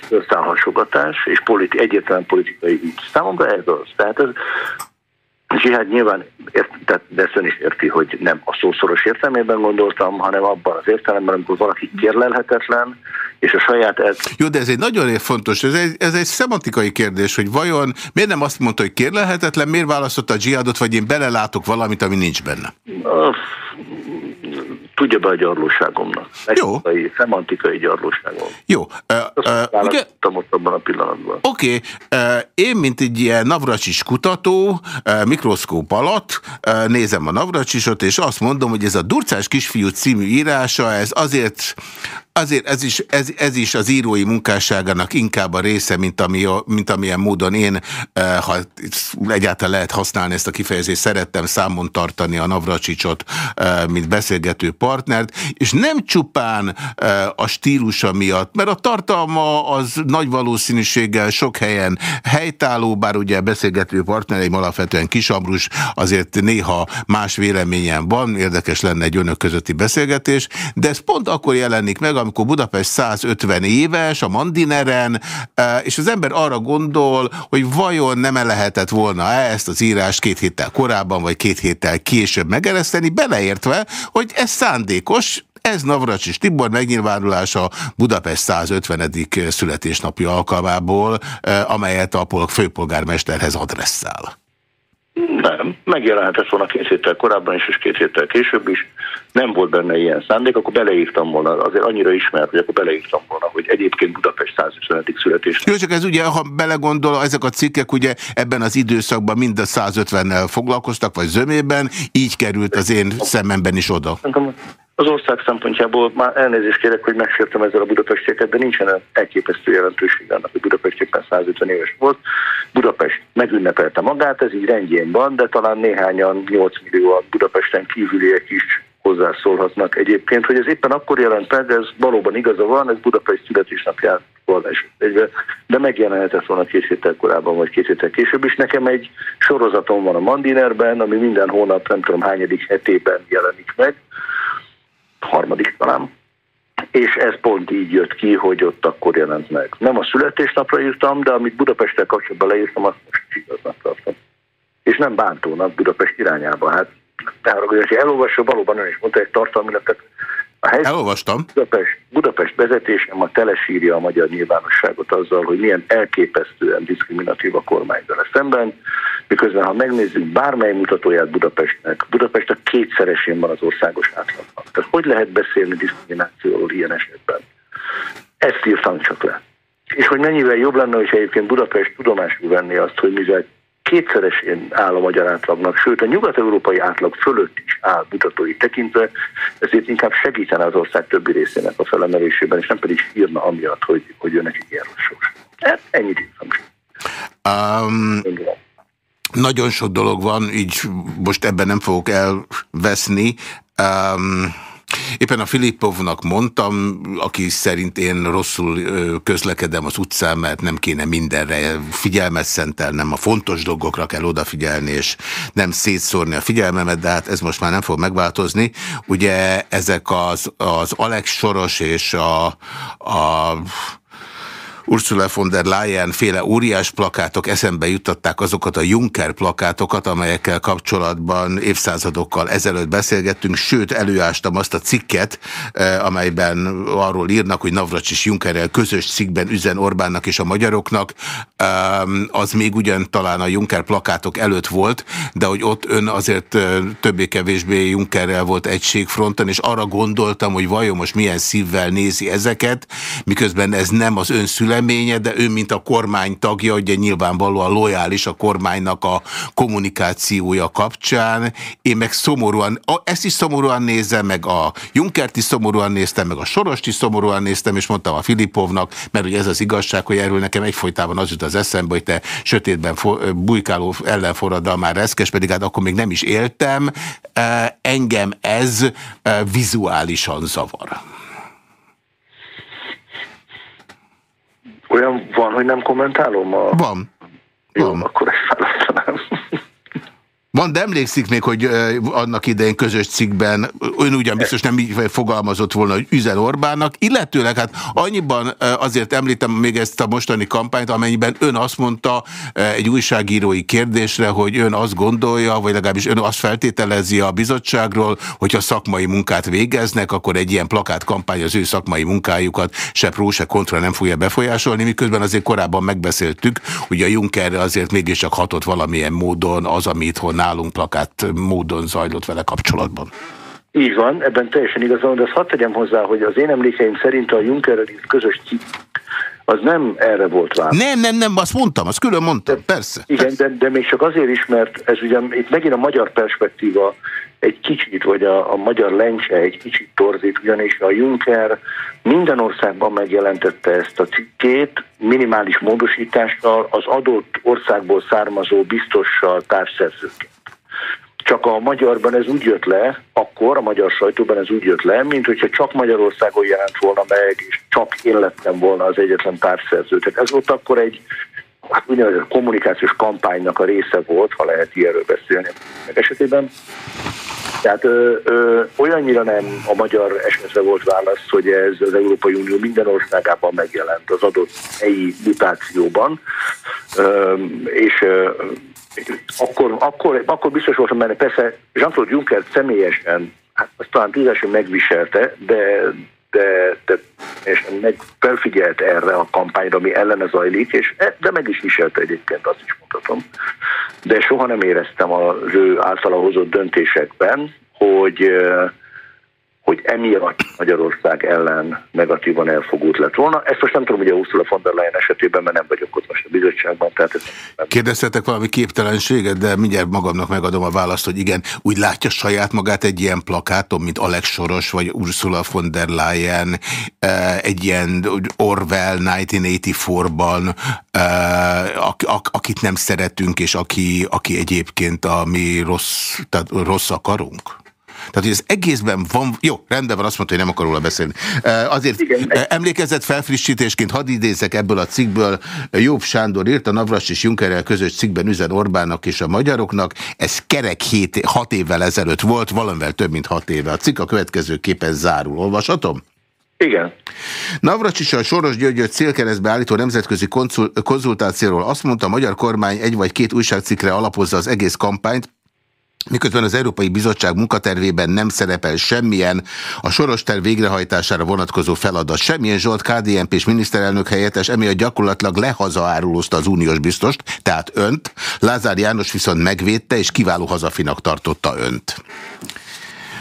összehasogatás és politi- egyetlen politikai ügy. Számomra ez az. Tehát ez, Zsihád nyilván, ért, tehát de ön is érti, hogy nem a szószoros értelmében gondoltam, hanem abban az értelemben, amikor valaki kérlelhetetlen, és a saját... El... Jó, de ez egy nagyon fontos, ez egy, ez egy szemantikai kérdés, hogy vajon miért nem azt mondta, hogy kérlelhetetlen, miért választotta a dzsihádot, vagy én belelátok valamit, ami nincs benne? Tudja be a gyarlóságomnak. Jó. Szemantikai gyarlóságom. Jó. Uh, uh, ugye... ott abban a pillanatban. Oké. Okay. Uh, én, mint egy ilyen Navracsis kutató, uh, mikroszkóp alatt uh, nézem a Navracsisot, és azt mondom, hogy ez a Durcás kisfiú című írása, ez azért Azért ez is, ez, ez is az írói munkásságának inkább a része, mint, ami, mint amilyen módon én, ha egyáltalán lehet használni ezt a kifejezést, szerettem számon tartani a Navracsicsot, mint beszélgető partnert, és nem csupán a stílusa miatt, mert a tartalma az nagy valószínűséggel sok helyen helytálló, bár ugye beszélgető partnereim alapvetően kisamrus, azért néha más véleményen van, érdekes lenne egy önök közötti beszélgetés, de ez pont akkor jelenik meg, amikor Budapest 150 éves, a Mandineren, és az ember arra gondol, hogy vajon nem -e lehetett volna -e ezt az írást két héttel korábban, vagy két héttel később megereszteni, beleértve, hogy ez szándékos, ez Navracsis Tibor megnyilvánulása Budapest 150. születésnapja alkalmából, e, amelyet a főpolgármesterhez adresszál. Nem, megjelenhetett volna két héttel korábban is, és két héttel később is. Nem volt benne ilyen szándék, akkor beleírtam volna, azért annyira ismert, hogy akkor beleírtam volna, hogy egyébként Budapest 150. születés. Jó, csak ez ugye, ha belegondol, ezek a cikkek ugye ebben az időszakban mind a 150-nel foglalkoztak, vagy zömében, így került az én szememben is oda. Az ország szempontjából már elnézést kérek, hogy megsértem ezzel a budapestieket, de nincsen elképesztő jelentőség annak, hogy Budapest éppen 150 éves volt. Budapest megünnepelte magát, ez így rendjén van, de talán néhányan 8 millióan Budapesten kívüliek is hozzászólhatnak egyébként, hogy ez éppen akkor jelent meg, ez valóban igaza van, ez Budapest születésnapján van de megjelenhetett volna két héttel korábban, vagy két héttel később is. Nekem egy sorozatom van a Mandinerben, ami minden hónap, nem tudom hányadik hetében jelenik meg, harmadik talán, és ez pont így jött ki, hogy ott akkor jelent meg. Nem a születésnapra írtam, de amit Budapesttel kapcsolatban leírtam, azt most igaznak tartom. És nem bántónak Budapest irányába. Hát, tehát, hogy elolvassa, valóban ön is mondta, egy tartalmilag, tehát a helyzet, Elolvastam. Budapest, Budapest vezetése ma telesírja a magyar nyilvánosságot azzal, hogy milyen elképesztően diszkriminatív a kormány vele szemben, miközben ha megnézzük bármely mutatóját Budapestnek, Budapest a kétszeresén van az országos átlagnak. Tehát hogy lehet beszélni diszkriminációról ilyen esetben? Ezt írtam csak le. És hogy mennyivel jobb lenne, hogyha egyébként Budapest tudomásul venni azt, hogy mivel kétszeresén áll a magyar átlagnak, sőt a nyugat-európai átlag fölött is áll mutatói tekintve, ezért inkább segítene az ország többi részének a felemelésében, és nem pedig írna amiatt, hogy, hogy jönnek egy ilyen rossz hát, ennyit írtam. Um, nagyon sok dolog van, így most ebben nem fogok elveszni. Um, Éppen a Filippovnak mondtam, aki szerint én rosszul közlekedem az utcán, mert nem kéne mindenre figyelmet szentelnem, a fontos dolgokra kell odafigyelni, és nem szétszórni a figyelmemet, de hát ez most már nem fog megváltozni. Ugye ezek az, az Alex Soros és a, a Ursula von der Leyen féle óriás plakátok eszembe juttatták azokat a Juncker plakátokat, amelyekkel kapcsolatban évszázadokkal ezelőtt beszélgettünk, sőt előástam azt a cikket, eh, amelyben arról írnak, hogy Navracsis Junckerrel közös cikkben üzen Orbánnak és a magyaroknak, az még ugyan talán a Juncker plakátok előtt volt, de hogy ott ön azért eh, többé-kevésbé Junckerrel volt egységfronton, és arra gondoltam, hogy vajon most milyen szívvel nézi ezeket, miközben ez nem az ön szüle véleménye, de ő, mint a kormány tagja, ugye nyilvánvalóan lojális a kormánynak a kommunikációja kapcsán. Én meg szomorúan, ezt is szomorúan nézem, meg a Junkert is szomorúan néztem, meg a Sorost is szomorúan néztem, és mondtam a Filipovnak, mert ugye ez az igazság, hogy erről nekem egyfolytában az jut az eszembe, hogy te sötétben bujkáló ellenforraddal már reszkes, pedig hát akkor még nem is éltem. Engem ez vizuálisan zavar. Olyan van, hogy nem kommentálom? A... Van. Jó, van. akkor ezt feladtanám. Van, de emlékszik még, hogy annak idején közös cikkben ön ugyan biztos nem így fogalmazott volna, hogy üzen Orbánnak, illetőleg hát annyiban azért említem még ezt a mostani kampányt, amennyiben ön azt mondta egy újságírói kérdésre, hogy ön azt gondolja, vagy legalábbis ön azt feltételezi a bizottságról, hogyha szakmai munkát végeznek, akkor egy ilyen plakátkampány az ő szakmai munkájukat se pró, se kontra nem fogja befolyásolni, miközben azért korábban megbeszéltük, hogy a Junckerre azért mégiscsak hatott valamilyen módon az, ami itthon nálunk plakát módon zajlott vele kapcsolatban. Így van, ebben teljesen igazán, de azt hadd tegyem hozzá, hogy az én emlékeim szerint a Junckerrel közös az nem erre volt válasz. Nem, nem, nem, azt mondtam, azt külön mondtam, de, persze. Igen, persze. De, de még csak azért is, mert ez ugye itt megint a magyar perspektíva egy kicsit, vagy a, a magyar lencse egy kicsit torzít, ugyanis a Juncker minden országban megjelentette ezt a cikkét, minimális módosítással az adott országból származó biztossal társszerzőként. Csak a magyarban ez úgy jött le, akkor a magyar sajtóban ez úgy jött le, mint hogyha csak Magyarországon jelent volna meg, és csak én lettem volna az egyetlen társszerző. Tehát ez volt akkor egy hát úgynevezett kommunikációs kampánynak a része volt, ha lehet ilyenről beszélni esetében. Tehát ö, ö, olyannyira nem a magyar esetre volt válasz, hogy ez az Európai Unió minden országában megjelent az adott helyi mutációban, ö, és ö, akkor, akkor, akkor biztos voltam benne, persze Jean-Claude Juncker személyesen, hát azt talán tízesen megviselte, de, de, de és meg felfigyelt erre a kampányra, ami ellene zajlik, és, e, de meg is viselte egyébként, azt is mondhatom. De soha nem éreztem az ő általa hozott döntésekben, hogy hogy emiatt Magyarország ellen negatívan elfogult lett volna. Ezt most nem tudom, hogy a Ursula von der Leyen esetében, mert nem vagyok ott most a bizottságban. Tehát ez nem... Kérdeztetek valami képtelenséget, de mindjárt magamnak megadom a választ, hogy igen, úgy látja saját magát egy ilyen plakáton, mint Alex Soros vagy Ursula von der Leyen, egy ilyen Orwell 1984-ban, akit nem szeretünk, és aki, aki egyébként a mi rossz, tehát rossz akarunk? Tehát, hogy ez egészben van, jó, rendben van, azt mondta, hogy nem akar róla beszélni. Azért Igen. emlékezett felfrissítésként, hadd idézek ebből a cikkből, Jobb Sándor írt a Navras és Junkerrel közös cikkben üzen Orbánnak és a magyaroknak, ez kerek 7, 6 évvel ezelőtt volt, valamivel több mint 6 éve. A cikk a következő képen zárul. Olvashatom? Igen. Navracsicsal Soros Györgyöt célkeresztbe állító nemzetközi konzultációról azt mondta, a magyar kormány egy vagy két újságcikkre alapozza az egész kampányt, miközben az Európai Bizottság munkatervében nem szerepel semmilyen a soros terv végrehajtására vonatkozó feladat. Semmilyen Zsolt KDNP és miniszterelnök helyettes, emiatt gyakorlatilag lehazaárulózta az uniós biztost, tehát önt. Lázár János viszont megvédte és kiváló hazafinak tartotta önt.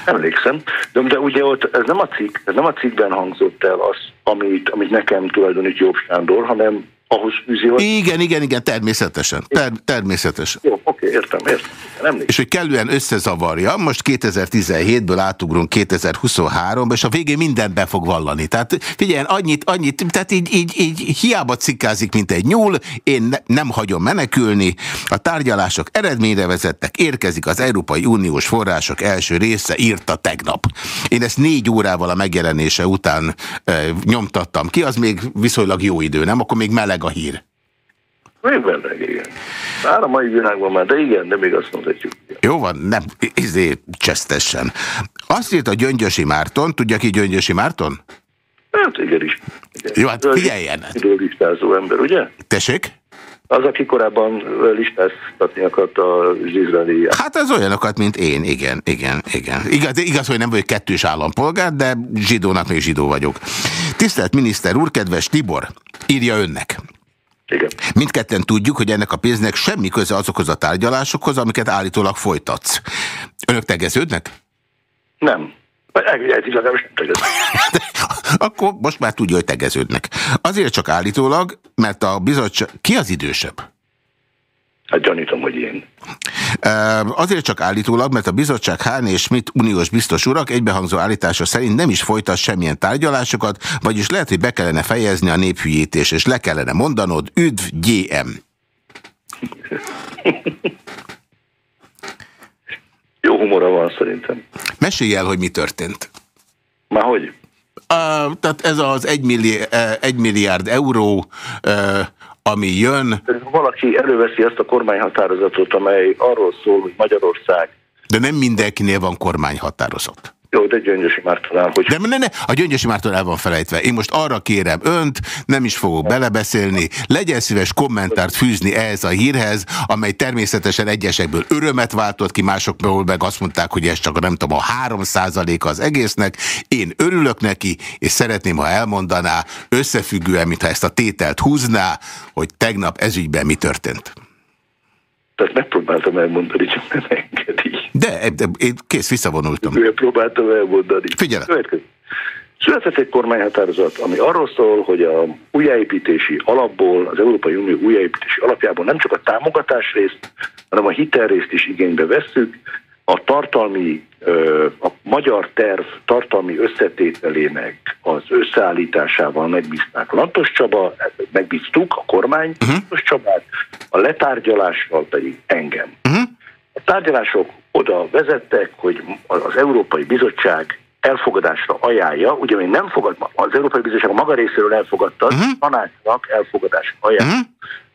Emlékszem, de, de ugye ott ez nem a cikk, ez nem a cikkben hangzott el az, amit, amit nekem tulajdonít Jobb Sándor, hanem ahhoz fűzi, hogy... Igen, igen, igen, természetesen. Ter természetesen. Jó, oké, értem, értem. És hogy kellően összezavarja, most 2017-ből átugrunk 2023 és a végén mindent be fog vallani. Tehát figyelj, annyit, annyit, tehát így, így, így hiába cikkázik, mint egy nyúl, én ne, nem hagyom menekülni, a tárgyalások eredményre vezettek, érkezik az Európai Uniós források első része, írta tegnap. Én ezt négy órával a megjelenése után e, nyomtattam ki, az még viszonylag jó idő, nem? Akkor még meleg meleg a hír. Meleg, igen. Már a mai világban már, de igen, de még azt mondhatjuk. Jó van, nem, izé, csesztessen. Azt írt a Gyöngyösi Márton, tudja ki Gyöngyösi Márton? Hát igen is. Igen. Jó, hát figyeljen. listázó ember, ugye? Tessék? Az, aki korábban listáztatni akart az izraeli... Hát ez olyanokat, mint én, igen, igen, igen. Igaz, igaz, hogy nem vagyok kettős állampolgár, de zsidónak még zsidó vagyok. Tisztelt miniszter úr, kedves Tibor, írja önnek. Igen. Mindketten tudjuk, hogy ennek a pénznek semmi köze azokhoz a tárgyalásokhoz, amiket állítólag folytatsz. Önök tegeződnek? Nem. Ez Akkor most már tudja, hogy tegeződnek. Azért csak állítólag, mert a bizottság... Ki az idősebb? Hát gyanítom, hogy én. Azért csak állítólag, mert a bizottság Hán és Schmidt uniós biztos urak egybehangzó állítása szerint nem is folytat semmilyen tárgyalásokat, vagyis lehet, hogy be kellene fejezni a néphülyítés, és le kellene mondanod, üdv GM. Humora van szerintem. Mesélj el, hogy mi történt. Már hogy? Uh, tehát ez az egy, milliárd, uh, egy milliárd euró uh, ami jön. Valaki előveszi ezt a kormányhatározatot, amely arról szól, hogy Magyarország... De nem mindenkinél van kormányhatározat. Jó, de Gyöngyösi Mártonál, hogy... De ne, ne, a Gyöngyösi Márton el van felejtve. Én most arra kérem önt, nem is fogok belebeszélni, legyen szíves kommentárt fűzni ehhez a hírhez, amely természetesen egyesekből örömet váltott ki, másokból meg azt mondták, hogy ez csak nem tudom, a 3 az egésznek. Én örülök neki, és szeretném, ha elmondaná, összefüggően, mintha ezt a tételt húzná, hogy tegnap ezügyben mi történt. Tehát megpróbáltam elmondani, csak nem engedi. De, de én kész, visszavonultam. Én próbáltam elmondani. Figyelj. Született egy kormányhatározat, ami arról szól, hogy a újjáépítési alapból, az Európai Unió újjáépítési alapjából nem csak a támogatás részt, hanem a hitelrészt is igénybe vesszük. A tartalmi, a magyar terv tartalmi összetételének az összeállításával megbízták Lantos Csaba, megbíztuk a kormány uh-huh. Lantos Csabát, a letárgyalással pedig engem. Uh-huh. A tárgyalások oda vezettek, hogy az Európai Bizottság elfogadásra ajánlja, ugye még nem fogad, az Európai Bizottság a maga részéről elfogadta, uh-huh. a tanácsnak elfogadásra ajánlja uh-huh.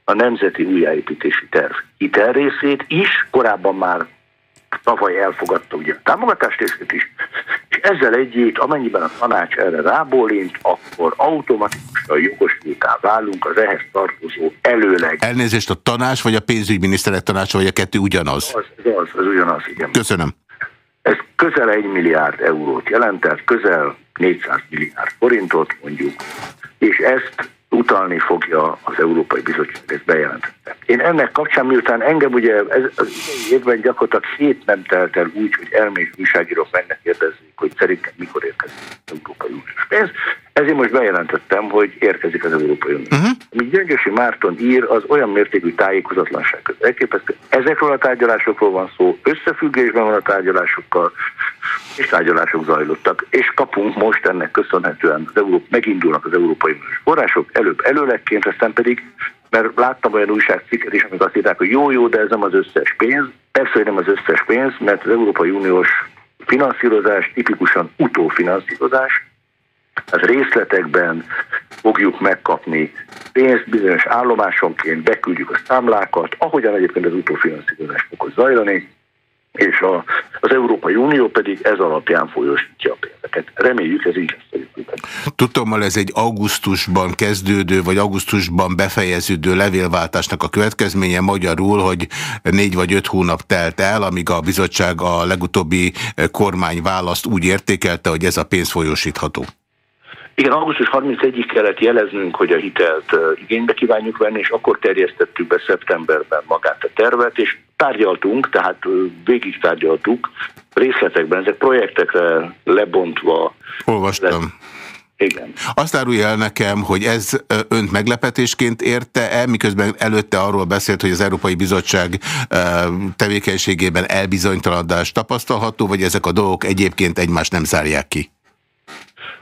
a Nemzeti Újjáépítési Terv hitelrészét is, korábban már tavaly elfogadta ugye a támogatást részét is, és ezzel együtt, amennyiben a tanács erre rábólint, akkor automatikusan jogosítá válunk az ehhez tartozó előleg. Elnézést a tanács, vagy a pénzügyminiszterek tanács, vagy a kettő ugyanaz? Az, az, az ugyanaz, igen. Köszönöm. Ez közel egy milliárd eurót jelentett, közel 400 milliárd forintot mondjuk, és ezt utalni fogja az Európai Bizottság, ezt bejelentette. Én ennek kapcsán, miután engem ugye ez, az évben gyakorlatilag hét nem telt el úgy, hogy elmész újságírók mennek kérdezni, hogy szerintem mikor érkezik az Európai Uniós pénz, ezért most bejelentettem, hogy érkezik az Európai Unió. Uh-huh. Amíg Gyöngyösi Márton ír, az olyan mértékű tájékozatlanság között elképesztő. Ezekről a tárgyalásokról van szó, összefüggésben van a tárgyalásokkal, és tárgyalások zajlottak, és kapunk most ennek köszönhetően, az Európa, megindulnak az Európai Uniós források, előbb előlegként, aztán pedig, mert láttam olyan újságcikket is, amik azt írták, hogy jó-jó, de ez nem az összes pénz. Persze, nem az összes pénz, mert az Európai Uniós finanszírozás tipikusan utófinanszírozás, az részletekben fogjuk megkapni pénzt bizonyos állomásonként, beküldjük a számlákat, ahogyan egyébként az utófinanszírozás fog zajlani, és a, az Európai Unió pedig ez alapján folyosítja a pénzeket. Reméljük ez így lesz. Tudtommal ez egy augusztusban kezdődő, vagy augusztusban befejeződő levélváltásnak a következménye magyarul, hogy négy vagy öt hónap telt el, amíg a bizottság a legutóbbi kormányválaszt úgy értékelte, hogy ez a pénz folyosítható. Igen, augusztus 31-ig kellett jeleznünk, hogy a hitelt igénybe kívánjuk venni, és akkor terjesztettük be szeptemberben magát a tervet, és tárgyaltunk, tehát végig tárgyaltuk részletekben, ezek projektekre lebontva. Olvastam. Igen. Azt árulja el nekem, hogy ez önt meglepetésként érte-e, miközben előtte arról beszélt, hogy az Európai Bizottság tevékenységében elbizonytalanodás tapasztalható, vagy ezek a dolgok egyébként egymást nem zárják ki?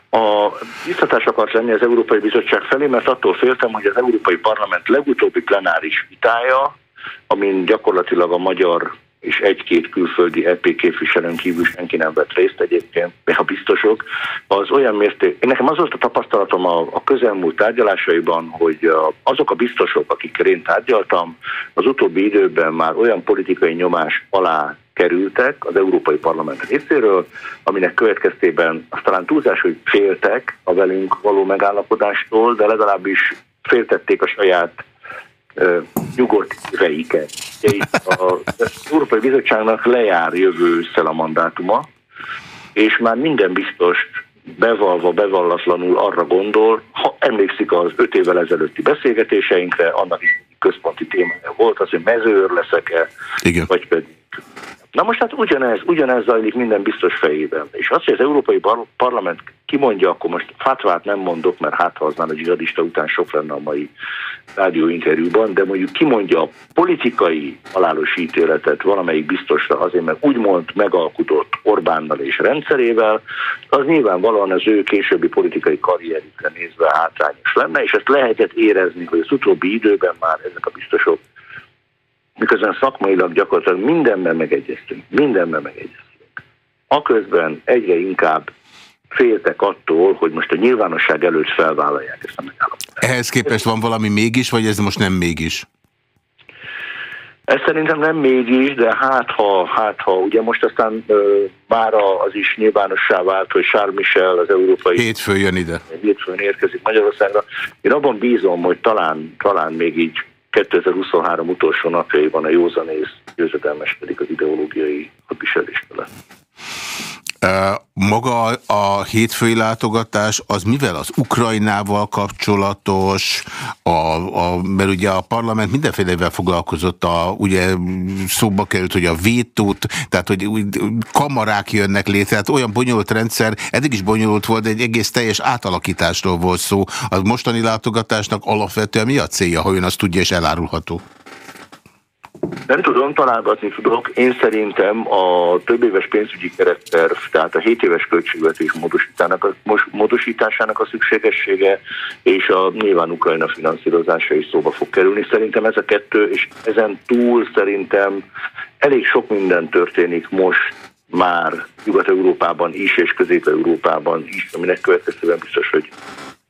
A biztatás akart lenni az Európai Bizottság felé, mert attól féltem, hogy az Európai Parlament legutóbbi plenáris vitája, amin gyakorlatilag a magyar és egy-két külföldi EP képviselőn kívül senki nem vett részt egyébként, még a biztosok, az olyan mérték. Nekem az volt a tapasztalatom a, a közelmúlt tárgyalásaiban, hogy azok a biztosok, akikkel én tárgyaltam, az utóbbi időben már olyan politikai nyomás alá kerültek az Európai Parlament részéről, aminek következtében azt talán túlzás, hogy féltek a velünk való megállapodástól, de legalábbis féltették a saját nyugodt reiket. Az Európai Bizottságnak lejár jövő ősszel a mandátuma, és már minden biztos bevalva, bevallatlanul arra gondol, ha emlékszik az öt évvel ezelőtti beszélgetéseinkre, annak is központi témája volt, az, hogy mezőr leszek-e, vagy pedig Na most hát ugyanez, ugyanez zajlik minden biztos fejében. És az, hogy az Európai Parlament kimondja, akkor most fatvát nem mondok, mert hát ha az már a dzsihadista után sok lenne a mai rádióinterjúban, de mondjuk kimondja a politikai halálos ítéletet valamelyik biztosra azért, mert úgymond megalkutott Orbánnal és rendszerével, az nyilvánvalóan az ő későbbi politikai karrierükre nézve hátrányos lenne, és ezt lehetett érezni, hogy az utóbbi időben már ezek a biztosok miközben szakmailag gyakorlatilag mindenben megegyeztünk, mindenben megegyeztünk. Aközben egyre inkább féltek attól, hogy most a nyilvánosság előtt felvállalják ezt a megállapodást. Ehhez képest van valami mégis, vagy ez most nem mégis? Ez szerintem nem mégis, de hát ha, hát ha ugye most aztán ö, már az is nyilvánossá vált, hogy Charles Michel az európai... Hétfőn jön ide. Hétfőn érkezik Magyarországra. Én abban bízom, hogy talán, talán még így 2023 utolsó napjaiban a józanész győzedelmeskedik az ideológiai hadviseléstől. Maga a hétfői látogatás az mivel az Ukrajnával kapcsolatos, a, a, mert ugye a parlament mindenfélevel foglalkozott, a, ugye szóba került, hogy a vétót, tehát hogy kamarák jönnek létre, tehát olyan bonyolult rendszer, eddig is bonyolult volt, de egy egész teljes átalakításról volt szó. A mostani látogatásnak alapvetően mi a célja, ha ön azt tudja és elárulható? Nem tudom, találgatni tudok. Én szerintem a több éves pénzügyi keretterv, tehát a 7 éves költségvetés módosításának a szükségessége és a nyilván Ukrajna finanszírozása is szóba fog kerülni. Szerintem ez a kettő, és ezen túl szerintem elég sok minden történik most már Nyugat-Európában is, és Közép-Európában is, aminek következtében biztos, hogy,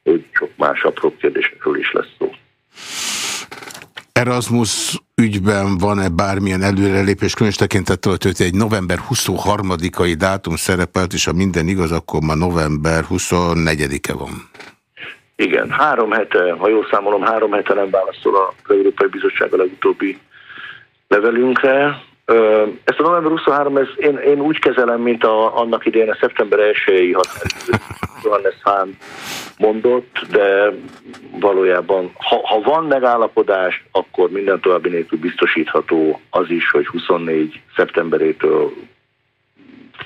hogy sok más apró kérdésekről is lesz szó. Erasmus ügyben van-e bármilyen előrelépés, különös tekintettel, hogy egy november 23-ai dátum szerepelt, és ha minden igaz, akkor ma november 24-e van. Igen, három hete, ha jól számolom, három hete nem válaszol az Európai Bizottság a legutóbbi levelünkre. Ezt a november 23, ez én, én úgy kezelem, mint a, annak idején a szeptember 1-i határidő Johannes Hahn mondott, de valójában, ha, ha van megállapodás, akkor minden további nélkül biztosítható az is, hogy 24 szeptemberétől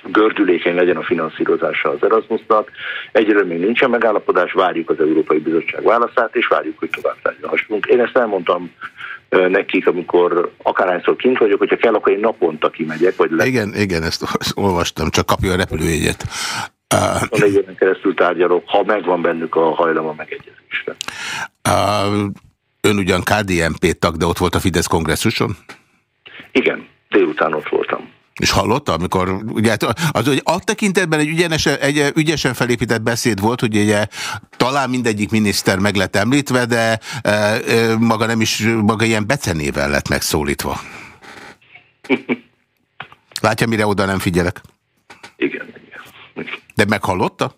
gördülékeny legyen a finanszírozása az Erasmusnak. Egyről még nincsen megállapodás, várjuk az Európai Bizottság válaszát, és várjuk, hogy tovább tárgyalhassunk. Én ezt elmondtam nekik, amikor akárhányszor kint vagyok, hogyha kell, akkor én naponta kimegyek. Vagy le... Igen, igen, ezt olvastam, csak kapja a repülőjegyet. A négy keresztül tárgyalok, ha megvan bennük a hajlam a megegyezésre. Ön ugyan KDNP tag, de ott volt a Fidesz kongresszuson? Igen, délután ott voltam. És hallotta, amikor, ugye, hát az, hogy a tekintetben egy, ügyenesen, egy ügyesen felépített beszéd volt, hogy ugye talán mindegyik miniszter meg lett említve, de e, e, maga nem is, maga ilyen becenével lett megszólítva. Látja, mire oda nem figyelek? Igen, igen. De meghallotta?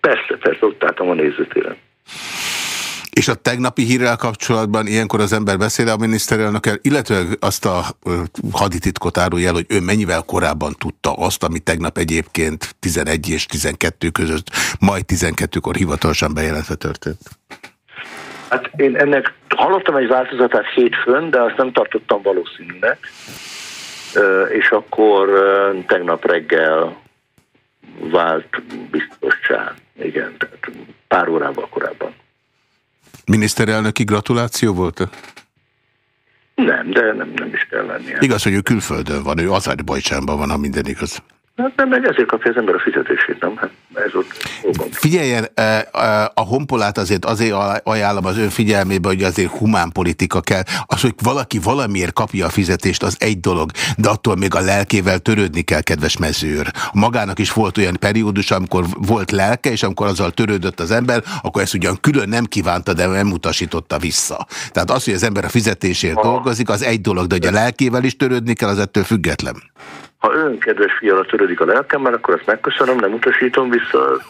Persze, persze, ott álltam a nézőtéren. És a tegnapi hírrel kapcsolatban ilyenkor az ember beszél a miniszterelnökkel, illetve azt a hadititkot árulja el, hogy ő mennyivel korábban tudta azt, ami tegnap egyébként 11 és 12 között, majd 12-kor hivatalosan bejelentve történt. Hát én ennek hallottam egy változatát hétfőn, de azt nem tartottam valószínűnek. És akkor tegnap reggel vált biztossá. Igen, tehát pár órával korábban. Miniszterelnöki gratuláció volt -e? Nem, de nem, nem is kell lennie. Igaz, hogy ő külföldön van, ő Azerbajcsánban van, ha minden igaz. Hát nem, meg ezért kapja az ember a fizetését, nem? Hát ez ott Figyeljen, e, e, a honpolát azért azért ajánlom az ön figyelmébe, hogy azért humán politika kell. Az, hogy valaki valamiért kapja a fizetést, az egy dolog, de attól még a lelkével törődni kell, kedves mezőr. Magának is volt olyan periódus, amikor volt lelke, és amikor azzal törődött az ember, akkor ezt ugyan külön nem kívánta, de nem utasította vissza. Tehát az, hogy az ember a fizetésért ha. dolgozik, az egy dolog, de hogy a lelkével is törődni kell, az ettől független. Ha ön, kedves fiala, törődik a lelkemmel, akkor ezt megköszönöm, nem utasítom vissza,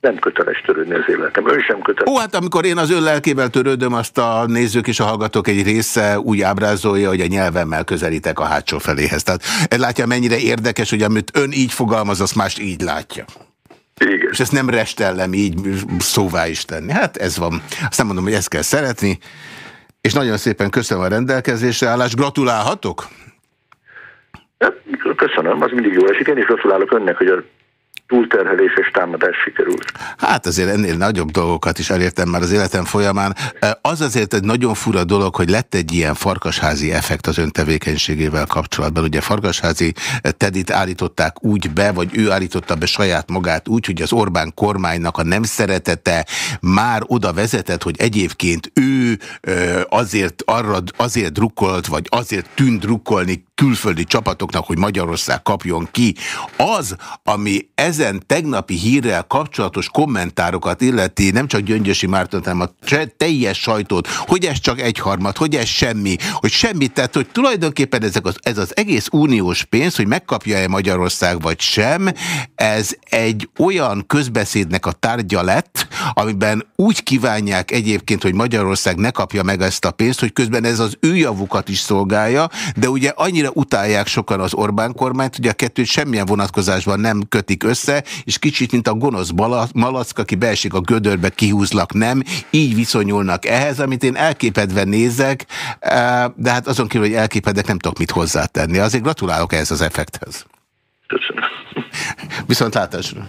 nem köteles törődni az életem. Ön sem köteles. Ó, hát amikor én az ön lelkével törődöm, azt a nézők és a hallgatók egy része úgy ábrázolja, hogy a nyelvemmel közelítek a hátsó feléhez. Tehát ez látja, mennyire érdekes, hogy amit ön így fogalmaz, azt más így látja. Igen. És ezt nem restellem így szóvá is tenni. Hát ez van. Azt nem mondom, hogy ezt kell szeretni. És nagyon szépen köszönöm a rendelkezésre állást. Gratulálhatok? Köszönöm, az mindig jó esik. Én is gratulálok önnek, hogy a túlterheléses támadás sikerült. Hát azért ennél nagyobb dolgokat is elértem már az életem folyamán. Az azért egy nagyon fura dolog, hogy lett egy ilyen farkasházi effekt az ön tevékenységével kapcsolatban. Ugye farkasházi Tedit állították úgy be, vagy ő állította be saját magát úgy, hogy az Orbán kormánynak a nem szeretete már oda vezetett, hogy egyébként ő azért, arra, azért drukkolt, vagy azért tűnt drukkolni külföldi csapatoknak, hogy Magyarország kapjon ki. Az, ami ezen tegnapi hírrel kapcsolatos kommentárokat illeti, nem csak Gyöngyösi Márton, hanem a teljes sajtót, hogy ez csak egyharmad, hogy ez semmi, hogy semmit, tehát hogy tulajdonképpen ezek az, ez az egész uniós pénz, hogy megkapja-e Magyarország vagy sem, ez egy olyan közbeszédnek a tárgya lett, amiben úgy kívánják egyébként, hogy Magyarország ne kapja meg ezt a pénzt, hogy közben ez az ő javukat is szolgálja, de ugye annyira annyira utálják sokan az Orbán kormányt, hogy a kettőt semmilyen vonatkozásban nem kötik össze, és kicsit, mint a gonosz malack, aki beesik a gödörbe, kihúzlak, nem. Így viszonyulnak ehhez, amit én elképedve nézek, eh, de hát azon kívül, hogy elképedek, nem tudok mit hozzátenni. Azért gratulálok ehhez az effekthez. Köszönöm. Viszont látásra.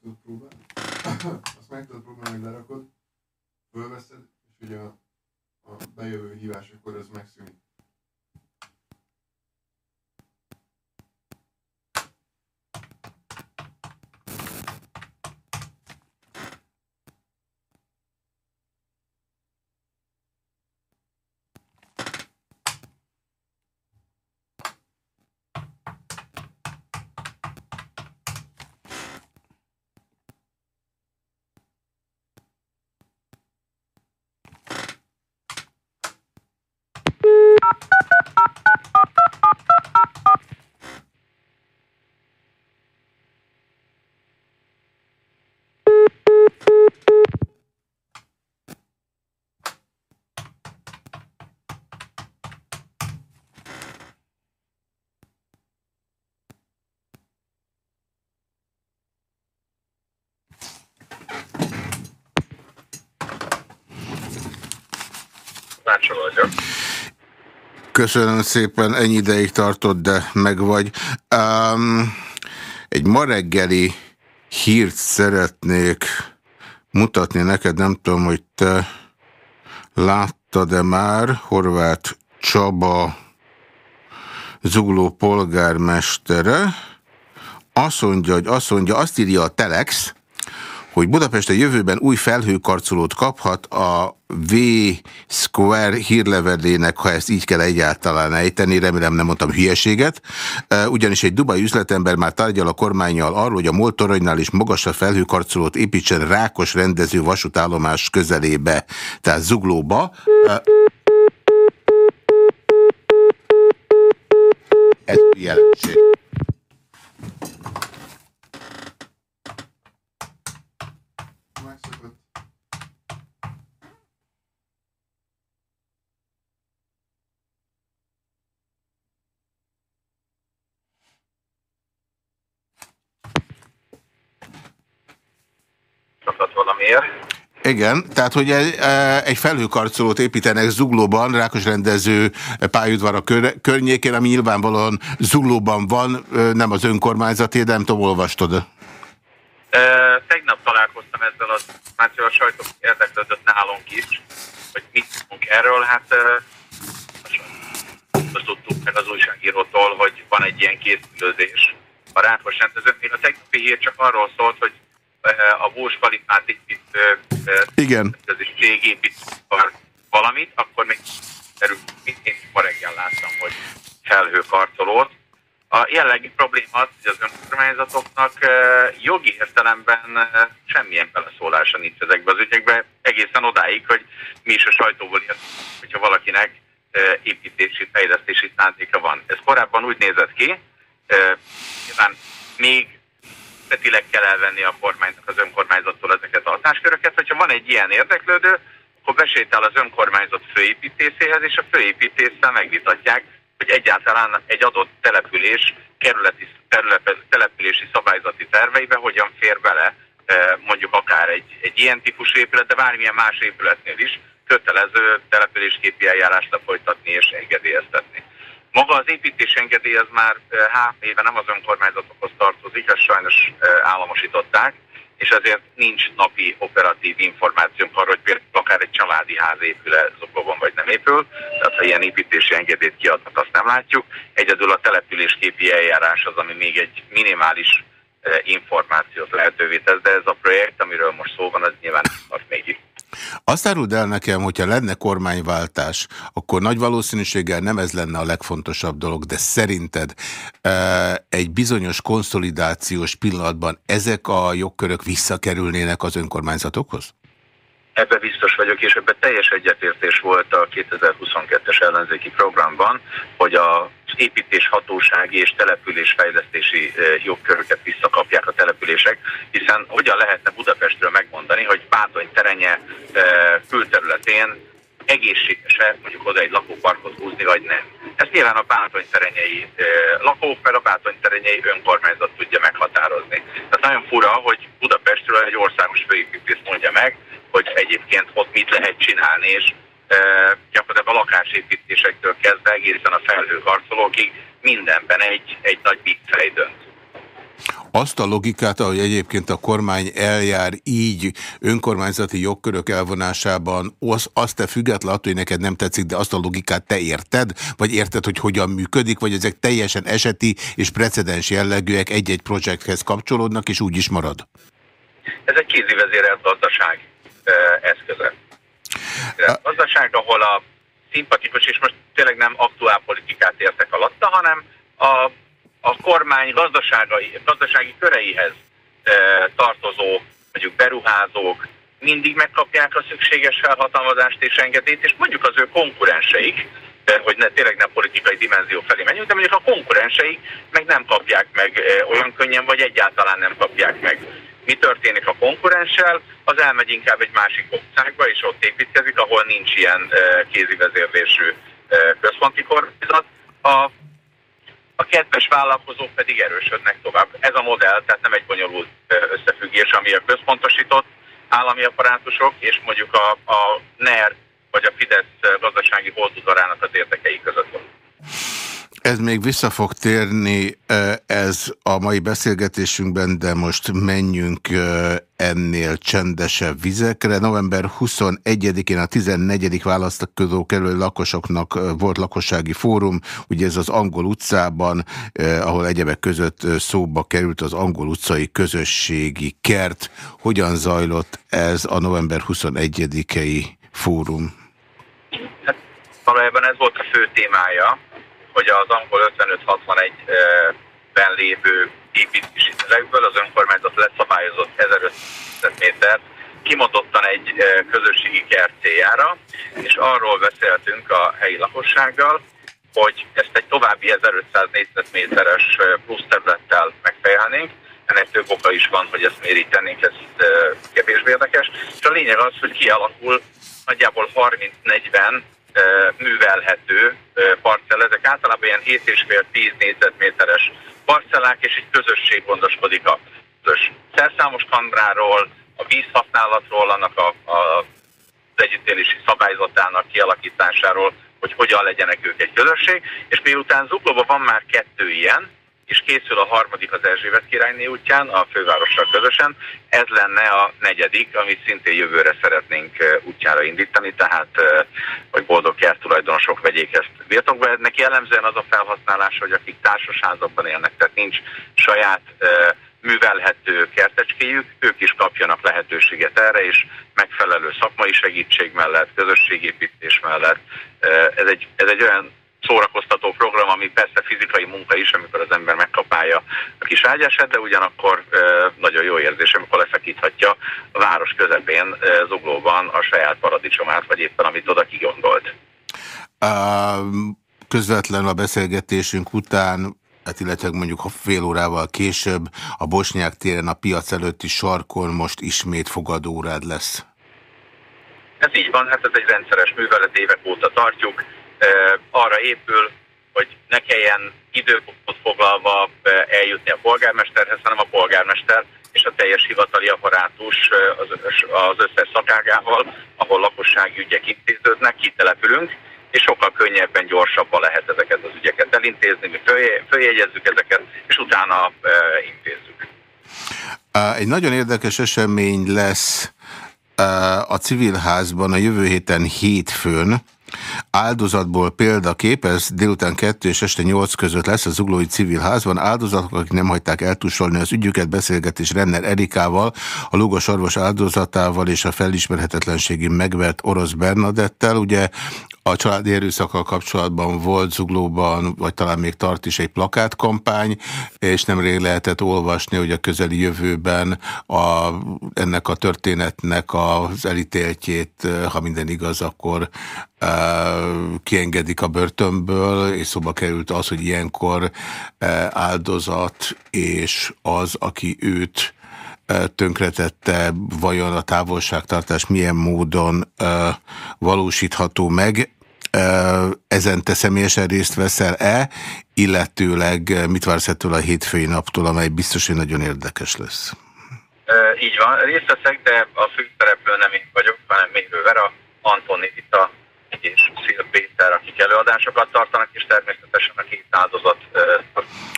tudod próbálni. Azt meg tudod próbálni, hogy lerakod, fölveszed, és ugye a, a bejövő hívás, akkor ez megszűnik. Köszönöm szépen, ennyi ideig tartott, de megvagy. Um, egy ma reggeli hírt szeretnék mutatni neked, nem tudom, hogy te láttad-e már, Horváth Csaba zugló polgármestere, azt mondja, hogy azt mondja, azt írja a Telex, hogy Budapest a jövőben új felhőkarcolót kaphat a V Square hírlevelének, ha ezt így kell egyáltalán ejteni, remélem nem mondtam hülyeséget, ugyanis egy dubai üzletember már tárgyal a kormányjal arról, hogy a MOL toronynál is magasabb felhőkarcolót építsen Rákos rendező vasútállomás közelébe, tehát Zuglóba. Ez jelenség. Igen, tehát hogy egy, egy felhőkarcolót építenek Zuglóban, Rákos rendező pályaudvar kör, környékén, ami nyilvánvalóan Zuglóban van, nem az önkormányzaté, de nem tudom, olvastad e, Tegnap találkoztam ezzel az információval, a sajtó érdeklődött nálunk is, hogy mit tudunk erről, hát azt tudtuk meg az újságírótól, hogy van egy ilyen készülődés a Rákos rendező. Én a tegnapi hír csak arról szólt, hogy a Bós Kalipát épít, Igen. ez is cég épít valamit, akkor még erőt, én ma reggel láttam, hogy felhőkarcolót. A jelenlegi probléma az, hogy az önkormányzatoknak jogi értelemben semmilyen beleszólása nincs ezekbe az ügyekbe, egészen odáig, hogy mi is a sajtóból értünk, hogyha valakinek építési, fejlesztési szándéka van. Ez korábban úgy nézett ki, nyilván még nemzetileg kell elvenni a kormánynak az önkormányzattól ezeket a hatásköröket. Hogyha van egy ilyen érdeklődő, akkor besétál az önkormányzat főépítészéhez, és a főépítésszel megvitatják, hogy egyáltalán egy adott település kerületi települési szabályzati terveibe hogyan fér bele e, mondjuk akár egy, egy ilyen típusú épület, de bármilyen más épületnél is kötelező településképi eljárást folytatni és engedélyeztetni. Maga az építés engedély az már három éve nem az önkormányzatokhoz tartozik, ezt sajnos államosították, és ezért nincs napi operatív információnk arról, hogy például akár egy családi ház épül-e Zokóban vagy nem épül, tehát ha ilyen építési engedélyt kiadnak, azt nem látjuk. Egyedül a településképi eljárás az, ami még egy minimális információt lehetővé tesz, de ez a projekt, amiről most szó van, az nyilván tart még itt. Azt áruld el nekem, hogyha lenne kormányváltás, akkor nagy valószínűséggel nem ez lenne a legfontosabb dolog, de szerinted e, egy bizonyos konszolidációs pillanatban ezek a jogkörök visszakerülnének az önkormányzatokhoz? Ebbe biztos vagyok, és ebben teljes egyetértés volt a 2022-es ellenzéki programban, hogy az építéshatósági és településfejlesztési jogköröket visszakapják a települések, hiszen hogyan lehetne Budapestről megmondani, hogy Bátony terenye külterületén egészséges-e mondjuk oda egy lakóparkot húzni, vagy nem. Ezt nyilván a bátony terenyei lakók, mert a bátony terenyei önkormányzat tudja meghatározni. Tehát nagyon fura, hogy Budapestről egy országos főépítész mondja meg, hogy egyébként ott mit lehet csinálni, és e, gyakorlatilag a lakásépítésektől kezdve egészen a felhőkarcolókig mindenben egy, egy nagy big dönt. Azt a logikát, ahogy egyébként a kormány eljár így önkormányzati jogkörök elvonásában, az, azt te független attól, hogy neked nem tetszik, de azt a logikát te érted? Vagy érted, hogy hogyan működik? Vagy ezek teljesen eseti és precedens jellegűek egy-egy projekthez kapcsolódnak, és úgy is marad? Ez egy kézivezérelt gazdaság eszköze. A gazdaság, ahol a szimpatikus, és most tényleg nem aktuál politikát értek alatta, hanem a, a kormány gazdaságai, gazdasági köreihez e, tartozó, mondjuk beruházók mindig megkapják a szükséges felhatalmazást és engedélyt, és mondjuk az ő konkurenseik, hogy ne, tényleg nem politikai dimenzió felé menjünk, de mondjuk a konkurenseik meg nem kapják meg olyan könnyen, vagy egyáltalán nem kapják meg mi történik a konkurenssel, az elmegy inkább egy másik országba, és ott építkezik, ahol nincs ilyen kézi vezérlésű központi kormányzat. A, a kedves vállalkozók pedig erősödnek tovább. Ez a modell, tehát nem egy bonyolult összefüggés, ami a központosított állami apparátusok, és mondjuk a, a NER vagy a Fidesz gazdasági holdudarának az érdekei között. Ez még vissza fog térni, ez a mai beszélgetésünkben, de most menjünk ennél csendesebb vizekre. November 21-én a 14. választóközó kerülő lakosoknak volt lakossági fórum, ugye ez az Angol utcában, ahol egyebek között szóba került az Angol utcai közösségi kert. Hogyan zajlott ez a november 21-i fórum? Hát, valójában ez volt a fő témája, hogy az angol 5561-ben lévő építési terekből az önkormányzat leszabályozott 1500 métert kimondottan egy közösségi kert céljára, és arról beszéltünk a helyi lakossággal, hogy ezt egy további 1500 négyzetméteres plusz területtel megfejelnénk. Ennek több oka is van, hogy ezt mérítenénk, ez kevésbé érdekes. És a lényeg az, hogy kialakul nagyjából 30-40 művelhető parcell. Ezek általában ilyen 7,5-10 négyzetméteres parcellák, és egy közösség gondoskodik a közös szerszámos kamráról, a vízhasználatról, annak a, a, az együttélési szabályzatának kialakításáról, hogy hogyan legyenek ők egy közösség, és miután Zuglóban van már kettő ilyen, és készül a harmadik az Erzsébet királyné útján, a fővárossal közösen. Ez lenne a negyedik, amit szintén jövőre szeretnénk útjára indítani, tehát hogy boldog tulajdonosok vegyék ezt birtokba. Neki jellemzően az a felhasználás, hogy akik társasházakban élnek, tehát nincs saját művelhető kertecskéjük, ők is kapjanak lehetőséget erre, és megfelelő szakmai segítség mellett, közösségépítés mellett. Ez egy, ez egy olyan szórakoztató program, ami persze fizikai munka is, amikor az ember megkapálja a kis ágyását, de ugyanakkor nagyon jó érzés, amikor lefekíthatja a város közepén zuglóban a saját paradicsomát, vagy éppen amit oda kigondolt. Uh, közvetlen a beszélgetésünk után hát illetve mondjuk fél órával később a Bosnyák téren a piac előtti sarkon most ismét fogadórád lesz. Ez így van, hát ez egy rendszeres művelet, évek óta tartjuk arra épül, hogy ne kelljen időpontot foglalva eljutni a polgármesterhez, hanem a polgármester és a teljes hivatali apparátus az, összes szakágával, ahol lakossági ügyek intéződnek, kitelepülünk, és sokkal könnyebben, gyorsabban lehet ezeket az ügyeket elintézni, mi följegyezzük ezeket, és utána intézzük. Egy nagyon érdekes esemény lesz a civilházban a jövő héten hétfőn, Áldozatból példakép, ez délután 2 és este 8 között lesz a Zuglói Civil Házban. Áldozatok, akik nem hagyták eltusolni az ügyüket, beszélgetés Renner Erikával, a Lugos orvos áldozatával és a felismerhetetlenségi megvert orosz Bernadettel. Ugye a családi erőszakkal kapcsolatban volt Zuglóban, vagy talán még tart is egy plakátkampány, és nemrég lehetett olvasni, hogy a közeli jövőben a, ennek a történetnek az elítéltjét, ha minden igaz, akkor kiengedik a börtönből, és szóba került az, hogy ilyenkor áldozat és az, aki őt tönkretette, vajon a távolságtartás milyen módon valósítható meg. Ezen te személyesen részt veszel-e, illetőleg mit vársz ettől a hétfői naptól, amely biztos, hogy nagyon érdekes lesz? Így van, részt veszek, de a főszereplő nem én vagyok, hanem Mihlő Vera, Antoni Vita és Szilpét Péter, akik előadásokat tartanak, és természetesen a két áldozat.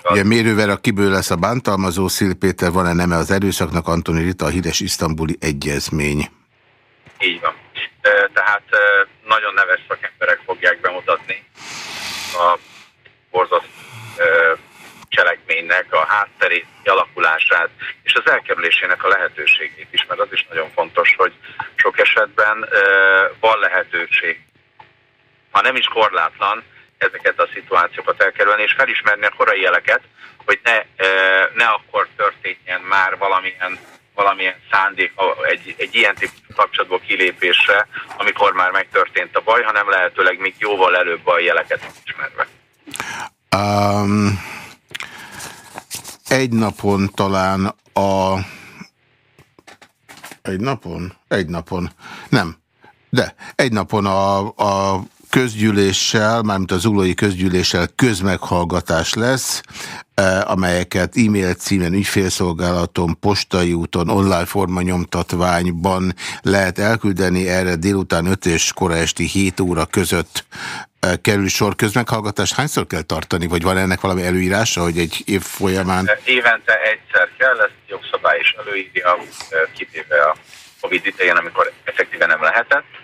Ugye mérővel a kiből lesz a bántalmazó, Szil Péter van-e neme az erőszaknak, Antoni Rita, a híres isztambuli egyezmény. Így van. Tehát nagyon neves szakemberek fogják bemutatni a borzasztó cselekménynek a hátterét, alakulását és az elkerülésének a lehetőségét is, mert az is nagyon fontos, hogy sok esetben van lehetőség, ha nem is korlátlan, ezeket a szituációkat elkerülni, és felismerni a korai jeleket, hogy ne, ne akkor történjen már valamilyen, valamilyen szándék egy, egy ilyen típusú kapcsolatból kilépésre, amikor már megtörtént a baj, hanem lehetőleg még jóval előbb a jeleket ismerve. Um, egy napon talán a... Egy napon? Egy napon. Nem. De egy napon a, a közgyűléssel, mármint az zuglói közgyűléssel közmeghallgatás lesz, eh, amelyeket e-mail címen, ügyfélszolgálaton, postai úton, online formanyomtatványban lehet elküldeni. Erre délután 5 és kora esti 7 óra között eh, kerül sor közmeghallgatás. Hányszor kell tartani, vagy van ennek valami előírása, hogy egy év folyamán? Évente egyszer kell, ezt jogszabály is előírja, eh, kitéve a Covid idején, amikor effektíven nem lehetett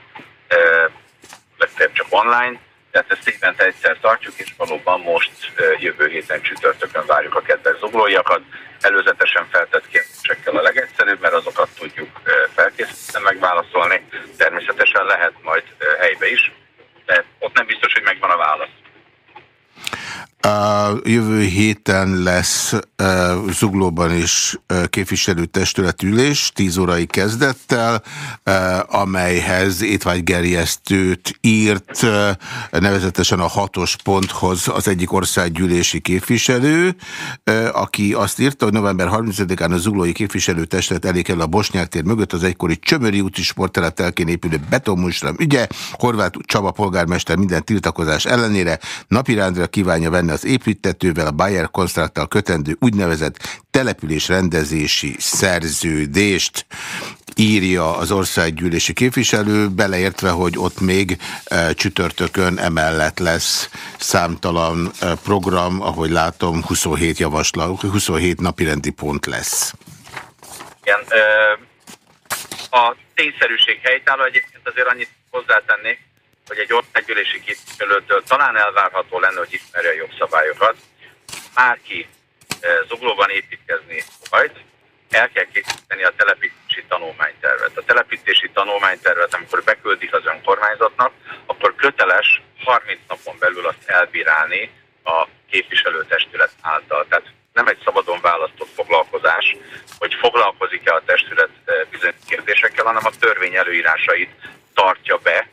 legfeljebb csak online, tehát ezt évente egyszer tartjuk, és valóban most jövő héten csütörtökön várjuk a kedves zuglóiakat. Előzetesen feltett kérdésekkel a legegyszerűbb, mert azokat tudjuk felkészíteni megválaszolni. Természetesen lehet majd helybe is, de ott nem biztos, hogy megvan a válasz. A jövő héten lesz uh, Zuglóban is uh, képviselőtestületülés, 10 órai kezdettel, uh, amelyhez étvágygerjesztőt írt, uh, nevezetesen a hatos ponthoz az egyik országgyűlési képviselő, uh, aki azt írta, hogy november 30-án a Zuglói képviselőtestület elé kell a Bosnyák tér mögött az egykori Csömöri úti sporttelet elkén épülő betonmusram ügye. Horváth Csaba polgármester minden tiltakozás ellenére napirendre kívánja venni az építetővel, a Bayer Constructtal kötendő úgynevezett településrendezési szerződést írja az országgyűlési képviselő, beleértve, hogy ott még e, csütörtökön emellett lesz számtalan e, program, ahogy látom, 27 javaslat, 27 napirendi pont lesz. Igen, a tényszerűség helytálló egyébként azért annyit hozzátennék, hogy egy országgyűlési képviselőtől talán elvárható lenne, hogy ismerje a jogszabályokat. Bárki eh, zuglóban építkezni majd, el kell készíteni a telepítési tanulmánytervet. A telepítési tanulmánytervet, amikor beküldik az önkormányzatnak, akkor köteles 30 napon belül azt elbírálni a képviselőtestület által. Tehát nem egy szabadon választott foglalkozás, hogy foglalkozik-e a testület eh, bizonyos kérdésekkel, hanem a törvény előírásait tartja be,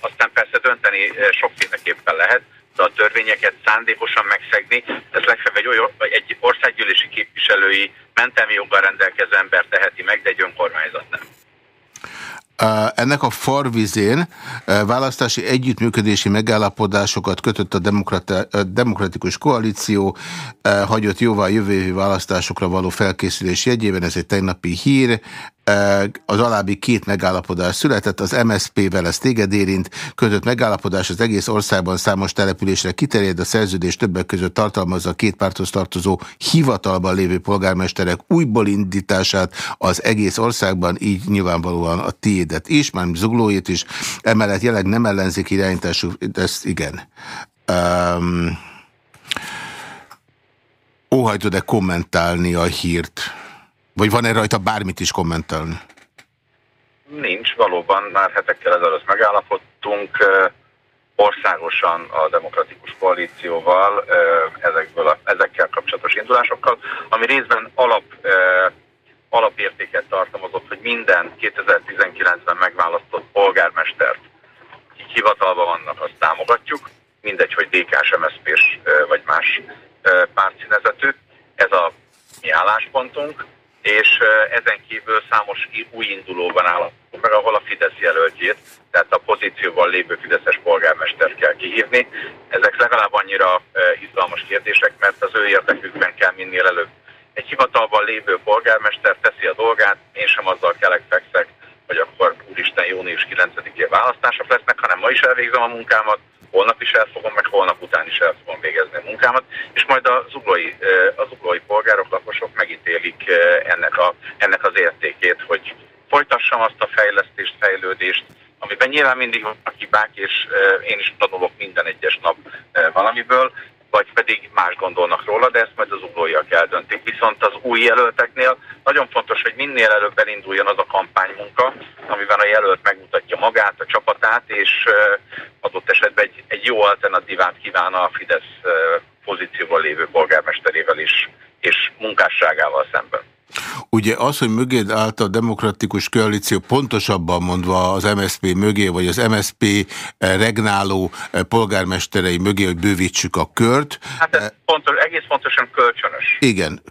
aztán persze dönteni sokféleképpen lehet, de a törvényeket szándékosan megszegni, ez legfeljebb egy, olyan, egy országgyűlési képviselői mentelmi joggal rendelkező ember teheti meg, de egy önkormányzat nem. Ennek a farvizén választási együttműködési megállapodásokat kötött a demokratikus koalíció, hagyott jóvá jövő választásokra való felkészülés jegyében, ez egy tegnapi hír, az alábbi két megállapodás született, az MSZP-vel ez téged érint, kötött megállapodás az egész országban számos településre kiterjed, a szerződés többek között tartalmazza a két párthoz tartozó hivatalban lévő polgármesterek újból indítását az egész országban, így nyilvánvalóan a tiédet is, már zuglóét is, emellett jelenleg nem ellenzék irányítású, ezt igen. Um, óhajtod-e kommentálni a hírt? Vagy van-e rajta bármit is kommentálni? Nincs, valóban már hetekkel ezelőtt megállapodtunk országosan a demokratikus koalícióval ezekből a, ezekkel kapcsolatos indulásokkal, ami részben alap, alapértéket tartalmazott, hogy minden 2019-ben megválasztott polgármestert, akik hivatalban vannak, azt támogatjuk, mindegy, hogy DK-s, MSZP-s vagy más pártszínezetű. Ez a mi álláspontunk és ezen kívül számos új indulóban állapodunk meg, ahol a Fidesz jelöltjét, tehát a pozícióban lévő Fideszes polgármestert kell kihívni. Ezek legalább annyira izgalmas kérdések, mert az ő érdekükben kell minél előbb. Egy hivatalban lévő polgármester teszi a dolgát, én sem azzal kelek fekszek, hogy akkor úristen június 9-én választások lesznek, hanem ma is elvégzem a munkámat, holnap is el fogom, meg holnap után is el fogom végezni a munkámat, és majd az uglói, az uglói polgárok, lakosok megítélik ennek, a, ennek az értékét, hogy folytassam azt a fejlesztést, fejlődést, amiben nyilván mindig vannak hibák, és én is tanulok minden egyes nap valamiből, vagy pedig más gondolnak róla, de ezt majd az uglóiak eldöntik. Viszont az új jelölteknél nagyon fontos, hogy minél előbb elinduljon az a kampánymunka, amiben a jelölt megmutatja magát, a csapatát, és adott esetben egy, egy jó alternatívát kíván a Fidesz pozícióval lévő polgármesterével is, és munkásságával szemben. Ugye az, hogy mögéd állt a demokratikus koalíció, pontosabban mondva az MSZP mögé, vagy az MSZP eh, regnáló eh, polgármesterei mögé, hogy bővítsük a kört. Hát ez pontos, egész pontosan kölcsönös. Igen.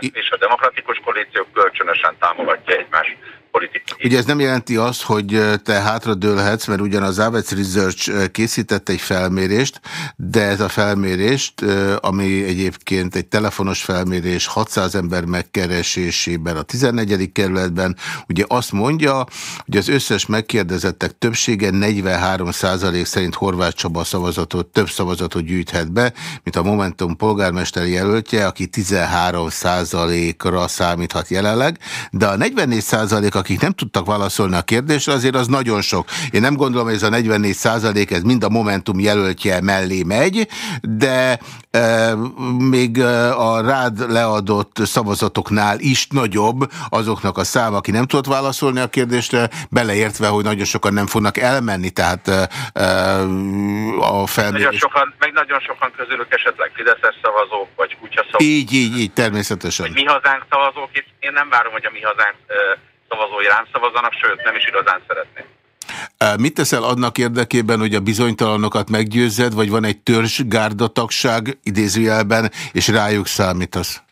és a demokratikus koalíció kölcsönösen támogatja egymást politikai. Ugye ez nem jelenti azt, hogy te hátradőlhetsz, mert ugyan az Avets Research készített egy felmérést, de ez a felmérést, ami egyébként egy telefonos felmérés 600 ember megkeresésében a 14. kerületben, ugye azt mondja, hogy az összes megkérdezettek többsége 43% szerint Horváth Csaba szavazatot, több szavazatot gyűjthet be, mint a Momentum polgármester jelöltje, aki 13% ra számíthat jelenleg, de a 44 a akik nem tudtak válaszolni a kérdésre, azért az nagyon sok. Én nem gondolom, hogy ez a 44 százalék, ez mind a Momentum jelöltje mellé megy, de e, még e, a rád leadott szavazatoknál is nagyobb azoknak a szám, aki nem tudott válaszolni a kérdésre, beleértve, hogy nagyon sokan nem fognak elmenni, tehát e, e, a felmérés. Nagyon sokan, meg nagyon sokan közülük esetleg Fideszes szavazók, vagy kutyaszavazók. Így, így, így, természetesen. mi hazánk szavazók, itt én nem várom, hogy a mi hazánk szavazói rám szavazzanak, sőt nem is igazán szeretném. Mit teszel annak érdekében, hogy a bizonytalanokat meggyőzzed, vagy van egy törzs gárdatagság idézőjelben, és rájuk számítasz?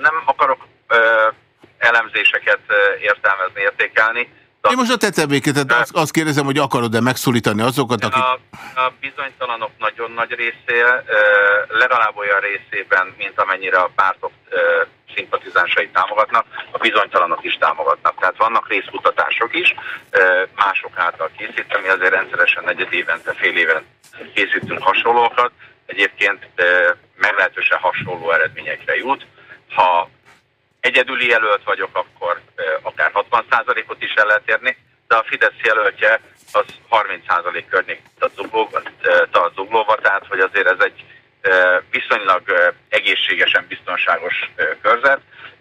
Nem akarok ö, elemzéseket értelmezni, értékelni. Én most a teteméket, tehát azt, azt kérdezem, hogy akarod-e megszólítani azokat, akik... A, a bizonytalanok nagyon nagy részé, legalább olyan részében, mint amennyire a pártok szimpatizánsai támogatnak, a bizonytalanok is támogatnak. Tehát vannak részkutatások is, mások által készítve, mi azért rendszeresen negyed évente, fél éven készítünk hasonlókat, egyébként meglehetősen hasonló eredményekre jut. Ha egyedüli jelölt vagyok, akkor akár 60%-ot is el lehet érni, de a Fidesz jelöltje az 30% környék tart zuglóba, tehát hogy azért ez egy viszonylag egészségesen biztonságos körzet.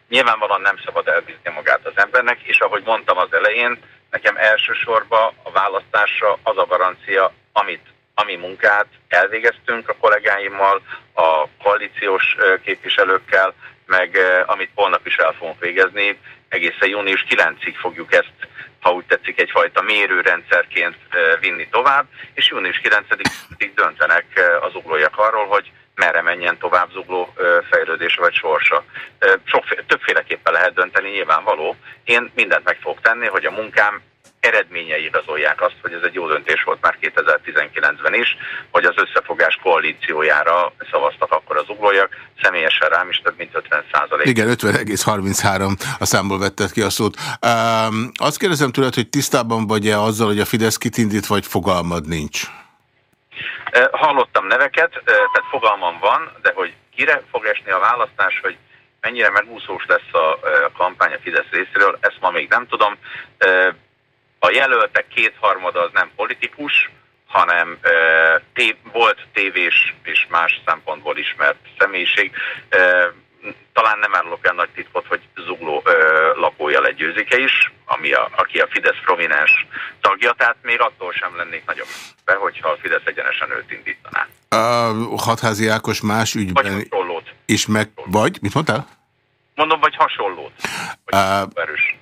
Nyilvánvalóan nem szabad elbízni magát az embernek, és ahogy mondtam az elején, nekem elsősorban a választásra az a garancia, amit, ami munkát elvégeztünk a kollégáimmal, a koalíciós képviselőkkel, meg amit holnap is el fogunk végezni, egészen június 9-ig fogjuk ezt, ha úgy tetszik, egyfajta mérőrendszerként vinni tovább, és június 9-ig döntenek az uglóiak arról, hogy merre menjen tovább zugló fejlődése vagy sorsa. Sokféle, többféleképpen lehet dönteni, nyilvánvaló. Én mindent meg fogok tenni, hogy a munkám eredményei igazolják azt, hogy ez egy jó döntés volt már 2019-ben is, hogy az összefogás koalíciójára szavaztak akkor az uglóiak, személyesen rám is több mint 50 százalék. Igen, 50,33 a számból vetted ki a szót. Um, azt kérdezem tőled, hogy tisztában vagy-e azzal, hogy a Fidesz kit indít, vagy fogalmad nincs? Hallottam neveket, tehát fogalmam van, de hogy kire fog esni a választás, hogy mennyire megúszós lesz a kampány a Fidesz részéről, ezt ma még nem tudom. A jelöltek kétharmada az nem politikus, hanem té volt tévés és más szempontból ismert személyiség talán nem árulok el nagy titkot, hogy Zugló ö, lakója legyőzike is, ami a, aki a Fidesz prominens tagja, tehát még attól sem lennék nagyobb be, hogyha a Fidesz egyenesen őt indítaná. A hatházi Ákos más ügyben vagy hasonlót. is meg... Vagy? Mit mondtál? Mondom, vagy hasonlót. Vagy uh, erős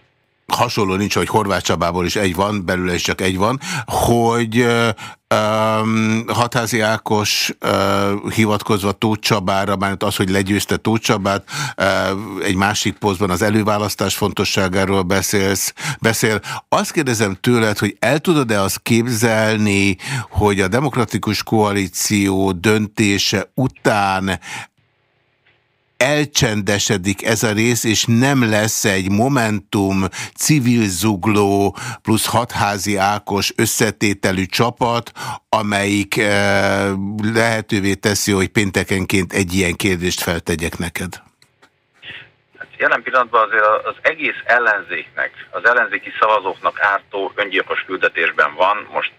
hasonló nincs, hogy Horváth Csabából is egy van, belőle is csak egy van, hogy um, Hatházi Ákos uh, hivatkozva Tóth Csabára, mert az, hogy legyőzte Tóth Csabát, uh, egy másik posztban az előválasztás fontosságáról beszélsz, beszél. Azt kérdezem tőled, hogy el tudod-e azt képzelni, hogy a demokratikus koalíció döntése után elcsendesedik ez a rész, és nem lesz egy Momentum civil zugló plusz hatházi Ákos összetételű csapat, amelyik lehetővé teszi, hogy péntekenként egy ilyen kérdést feltegyek neked? Hát jelen pillanatban azért az egész ellenzéknek, az ellenzéki szavazóknak ártó öngyilkos küldetésben van most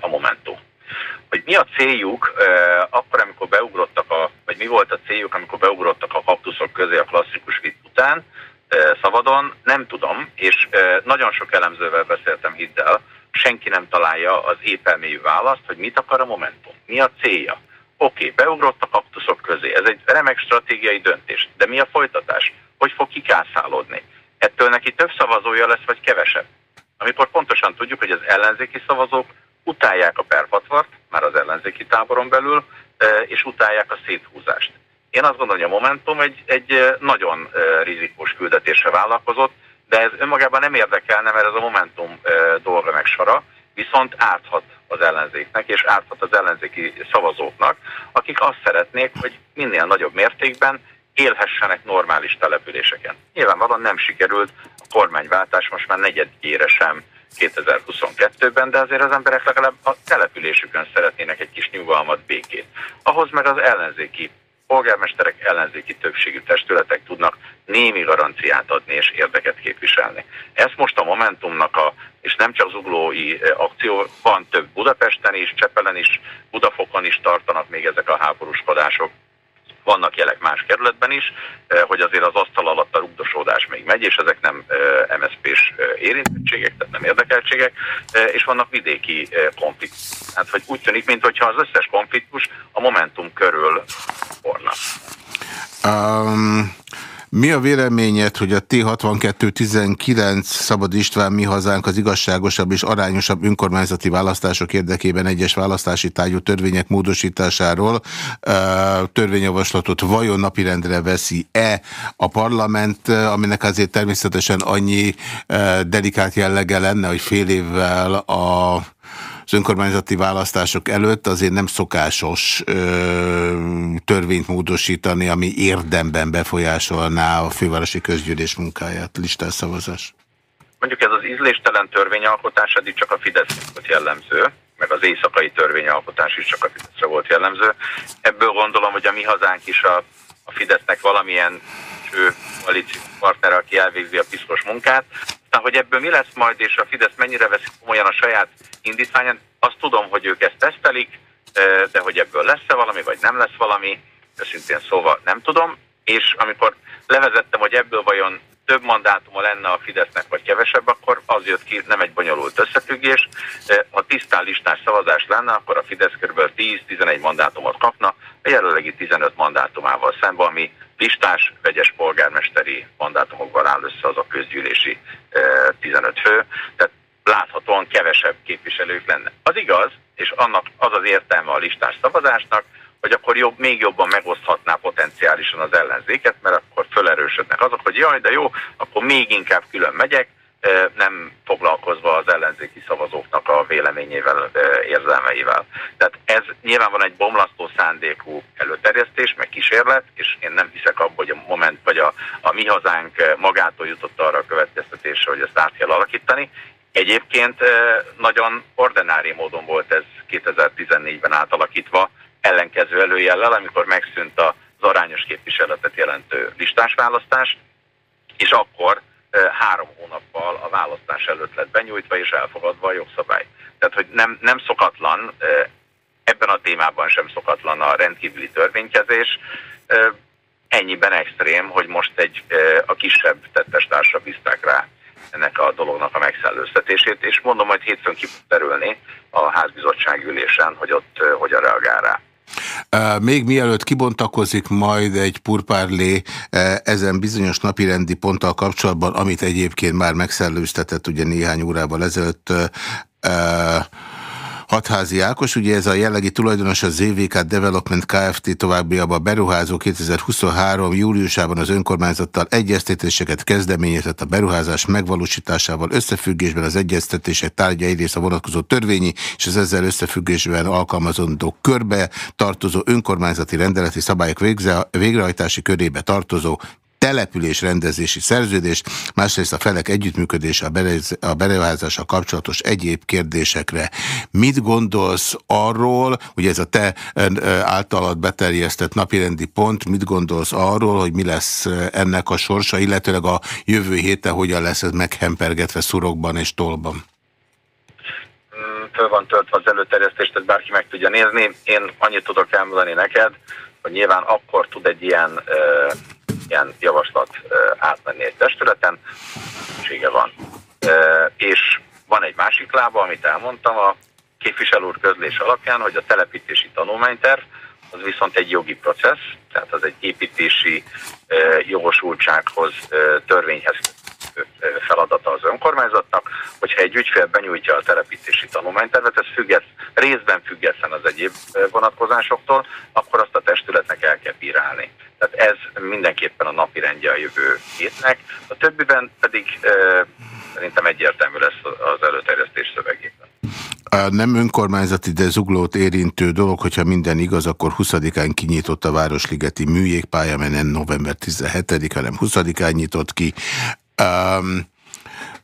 a Momentum hogy mi a céljuk akkor, amikor beugrottak, a, vagy mi volt a céljuk, amikor beugrottak a kaktuszok közé a klasszikus vit után, szabadon, nem tudom, és nagyon sok elemzővel beszéltem, hidd el, senki nem találja az épelmélyű választ, hogy mit akar a Momentum, mi a célja. Oké, okay, beugrott a kaktuszok közé, ez egy remek stratégiai döntés, de mi a folytatás? Hogy fog kikászálódni? Ettől neki több szavazója lesz, vagy kevesebb? Amikor pontosan tudjuk, hogy az ellenzéki szavazók utálják a perpatvart, már az ellenzéki táboron belül, és utálják a széthúzást. Én azt gondolom, hogy a Momentum egy, egy nagyon rizikós küldetésre vállalkozott, de ez önmagában nem érdekelne, mert ez a Momentum dolga meg sara, viszont árthat az ellenzéknek, és árthat az ellenzéki szavazóknak, akik azt szeretnék, hogy minél nagyobb mértékben élhessenek normális településeken. Nyilvánvalóan nem sikerült, a kormányváltás most már negyedjére sem 2022-ben, de azért az emberek legalább a településükön szeretnének egy kis nyugalmat, békét. Ahhoz meg az ellenzéki polgármesterek, ellenzéki többségű testületek tudnak némi garanciát adni és érdeket képviselni. Ez most a Momentumnak a, és nem csak zuglói eh, akció, van több Budapesten is, Csepelen is, Budafokon is tartanak még ezek a háborúskodások vannak jelek más kerületben is, eh, hogy azért az asztal alatt a rugdosódás még megy, és ezek nem eh, MSZP-s eh, érintettségek, tehát nem érdekeltségek, és vannak vidéki konfliktus. Hát, hogy úgy tűnik, mintha az összes konfliktus a Momentum körül forna. Um, mi a véleményed, hogy a T6219 Szabad István Mi Hazánk az igazságosabb és arányosabb önkormányzati választások érdekében egyes választási tájú törvények módosításáról? Törvényjavaslatot vajon napirendre veszi-e a parlament, aminek azért természetesen annyi delikát jellege lenne, hogy fél évvel a az önkormányzati választások előtt azért nem szokásos ö, törvényt módosítani, ami érdemben befolyásolná a fővárosi közgyűlés munkáját, listászavazás. Mondjuk ez az ízléstelen törvényalkotás eddig csak a Fidesz volt jellemző, meg az éjszakai törvényalkotás is csak a Fideszre volt jellemző. Ebből gondolom, hogy a mi hazánk is a, a Fidesznek valamilyen ő koalíció partner, aki elvégzi a piszkos munkát. Aztán, hogy ebből mi lesz majd, és a Fidesz mennyire veszi komolyan a saját indítványán, azt tudom, hogy ők ezt tesztelik, de hogy ebből lesz-e valami, vagy nem lesz valami, szintén szóval nem tudom. És amikor levezettem, hogy ebből vajon több mandátuma lenne a Fidesznek, vagy kevesebb, akkor az jött ki, nem egy bonyolult összefüggés. Ha tisztán listás szavazás lenne, akkor a Fidesz kb. 10-11 mandátumot kapna, a jelenlegi 15 mandátumával szemben, ami listás, vegyes polgármesteri mandátumokban áll össze az a közgyűlési 15 fő. Tehát láthatóan kevesebb képviselők lenne. Az igaz, és annak az az értelme a listás szavazásnak, hogy akkor jobb, még jobban megoszthatná potenciálisan az ellenzéket, mert akkor felerősödnek azok, hogy jaj, de jó, akkor még inkább külön megyek, nem foglalkozva az ellenzéki szavazóknak a véleményével, érzelmeivel. Tehát ez nyilván van egy bomlasztó szándékú előterjesztés, meg kísérlet, és én nem hiszek abban, hogy a moment, vagy a, a mi hazánk magától jutott arra a következtetésre, hogy ezt át kell alakítani. Egyébként nagyon ordinári módon volt ez 2014-ben átalakítva, ellenkező előjellel, amikor megszűnt az arányos képviseletet jelentő listásválasztás, és akkor három hónappal a választás előtt lett benyújtva és elfogadva a jogszabály. Tehát, hogy nem, nem szokatlan, ebben a témában sem szokatlan a rendkívüli törvénykezés, ennyiben extrém, hogy most egy a kisebb tettestársra bízták rá ennek a dolognak a megszellőztetését, és mondom, hogy hétfőn ki terülni a házbizottság ülésen, hogy ott hogyan reagál rá. Még mielőtt kibontakozik majd egy purpárlé ezen bizonyos napirendi ponttal kapcsolatban, amit egyébként már megszellőztetett ugye néhány órával ezelőtt Hatházi Ákos, ugye ez a jellegi tulajdonos a ZVK Development Kft. továbbiaba beruházó 2023. júliusában az önkormányzattal egyeztetéseket kezdeményezett a beruházás megvalósításával összefüggésben az egyeztetések tárgya egyrészt a vonatkozó törvényi és az ezzel összefüggésben alkalmazandó körbe tartozó önkormányzati rendeleti szabályok végrehajtási körébe tartozó település rendezési szerződést, másrészt a felek együttműködése a beruházással kapcsolatos egyéb kérdésekre. Mit gondolsz arról, hogy ez a te általad beterjesztett napirendi pont, mit gondolsz arról, hogy mi lesz ennek a sorsa, illetőleg a jövő héten hogyan lesz ez meghempergetve szurokban és tolban? Föl van töltve az előterjesztést, tehát bárki meg tudja nézni. Én annyit tudok elmondani neked, hogy nyilván akkor tud egy ilyen ilyen javaslat átmenni egy testületen, szüksége van. És van egy másik lába, amit elmondtam a képviselő úr közlés alapján, hogy a telepítési tanulmányterv az viszont egy jogi processz, tehát az egy építési jogosultsághoz, törvényhez feladata az önkormányzatnak, hogyha egy ügyfél benyújtja a telepítési tanulmánytervet, ez függet, részben független az egyéb vonatkozásoktól, akkor azt a testületnek el kell bírálni. Tehát ez mindenképpen a napi rendje a jövő hétnek. A többiben pedig e, szerintem egyértelmű lesz az előterjesztés szövegében. Nem önkormányzati, de zuglót érintő dolog, hogyha minden igaz, akkor 20-án kinyitott a Városligeti műjégpálya, mert nem november 17 hanem 20-án nyitott ki. Um,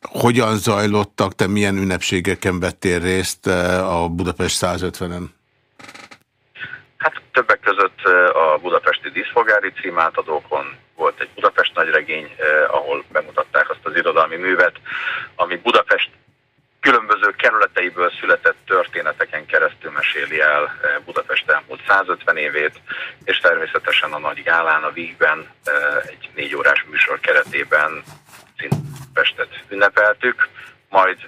hogyan zajlottak, te milyen ünnepségeken vettél részt a Budapest 150-en? Hát többek között a budapesti díszfogári címátadókon volt egy Budapest nagyregény, ahol bemutatták azt az irodalmi művet, ami Budapest különböző kerületeiből született történeteken keresztül meséli el Budapest elmúlt 150 évét, és természetesen a Nagy Gálán, a Vígben egy négy órás műsor keretében Pestet ünnepeltük, majd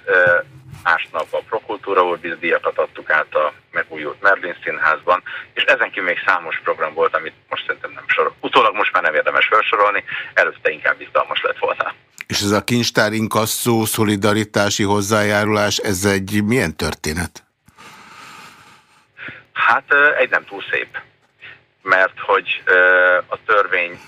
másnap a Prokultúra díjakat adtuk át a megújult Merlin Színházban, és ezen kívül még számos program volt, amit most szerintem nem sorol. Utólag most már nem érdemes felsorolni, előtte inkább bizalmas lett volna. És ez a kincstár inkasszó szolidaritási hozzájárulás, ez egy milyen történet? Hát egy nem túl szép, mert hogy a törvény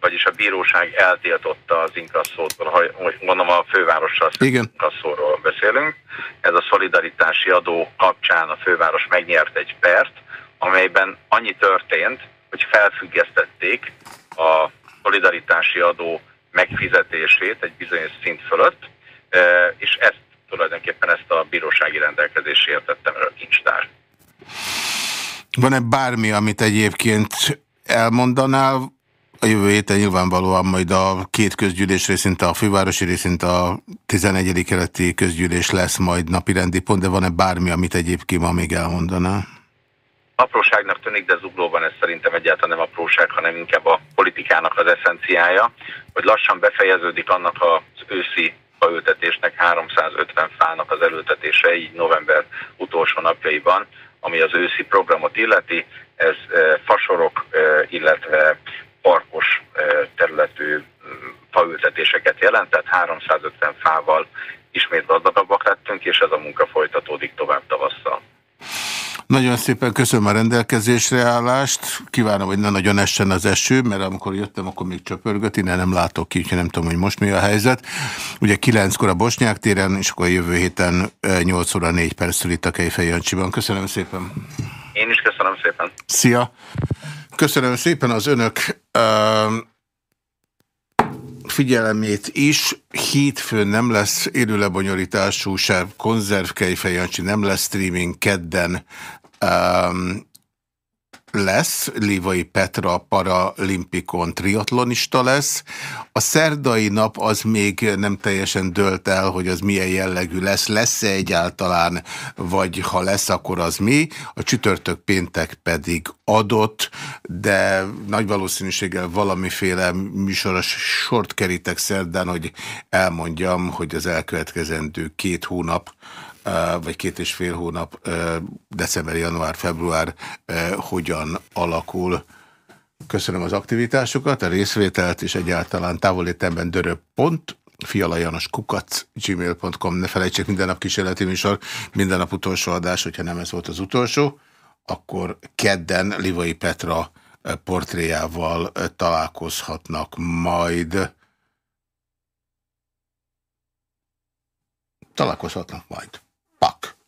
vagyis a bíróság eltiltotta az inkasszótól, ha mondom a fővárossal inkasszóról beszélünk. Ez a szolidaritási adó kapcsán a főváros megnyert egy pert, amelyben annyi történt, hogy felfüggesztették a szolidaritási adó megfizetését egy bizonyos szint fölött, e, és ezt tulajdonképpen ezt a bírósági rendelkezést értettem el a kincstár. Van-e bármi, amit egyébként elmondanál, a jövő héten nyilvánvalóan majd a két közgyűlés részint, a fővárosi részint a 11. keleti közgyűlés lesz majd napirendi pont, de van-e bármi, amit egyébként ma még elmondaná? Apróságnak tűnik, de zuglóban ez szerintem egyáltalán nem apróság, hanem inkább a politikának az eszenciája, hogy lassan befejeződik annak az őszi faültetésnek 350 fának az elültetése, így november utolsó napjaiban, ami az őszi programot illeti. Ez eh, fasorok, eh, illetve parkos területű faültetéseket jelent, tehát 350 fával ismét gazdagabbak lettünk, és ez a munka folytatódik tovább tavasszal. Nagyon szépen köszönöm a rendelkezésre állást. Kívánom, hogy ne nagyon essen az eső, mert amikor jöttem, akkor még csöpörgött, innen nem látok ki, úgyhogy nem tudom, hogy most mi a helyzet. Ugye 9-kor a Bosnyák téren, és akkor jövő héten 8 óra 4 percről itt a Kejfej Jancsiban. Köszönöm szépen. Én is köszönöm szépen. Szia! Köszönöm szépen az önök uh, figyelemét is. Hétfőn nem lesz élőlebonyolítású, se konzervkejfejancsi, nem lesz streaming kedden. Um, lesz, Lévai Petra paralimpikon triatlonista lesz. A szerdai nap az még nem teljesen dölt el, hogy az milyen jellegű lesz. Lesz-e egyáltalán, vagy ha lesz, akkor az mi. A csütörtök péntek pedig adott, de nagy valószínűséggel valamiféle műsoros sort kerítek szerdán, hogy elmondjam, hogy az elkövetkezendő két hónap vagy két és fél hónap, december, január, február hogyan alakul. Köszönöm az aktivitásokat, a részvételt, és egyáltalán távolétemben döröp pont, gmail.com, ne felejtsék minden nap kísérleti műsor, minden nap utolsó adás, hogyha nem ez volt az utolsó, akkor kedden Livai Petra portréjával találkozhatnak majd. Találkozhatnak majd. Buck.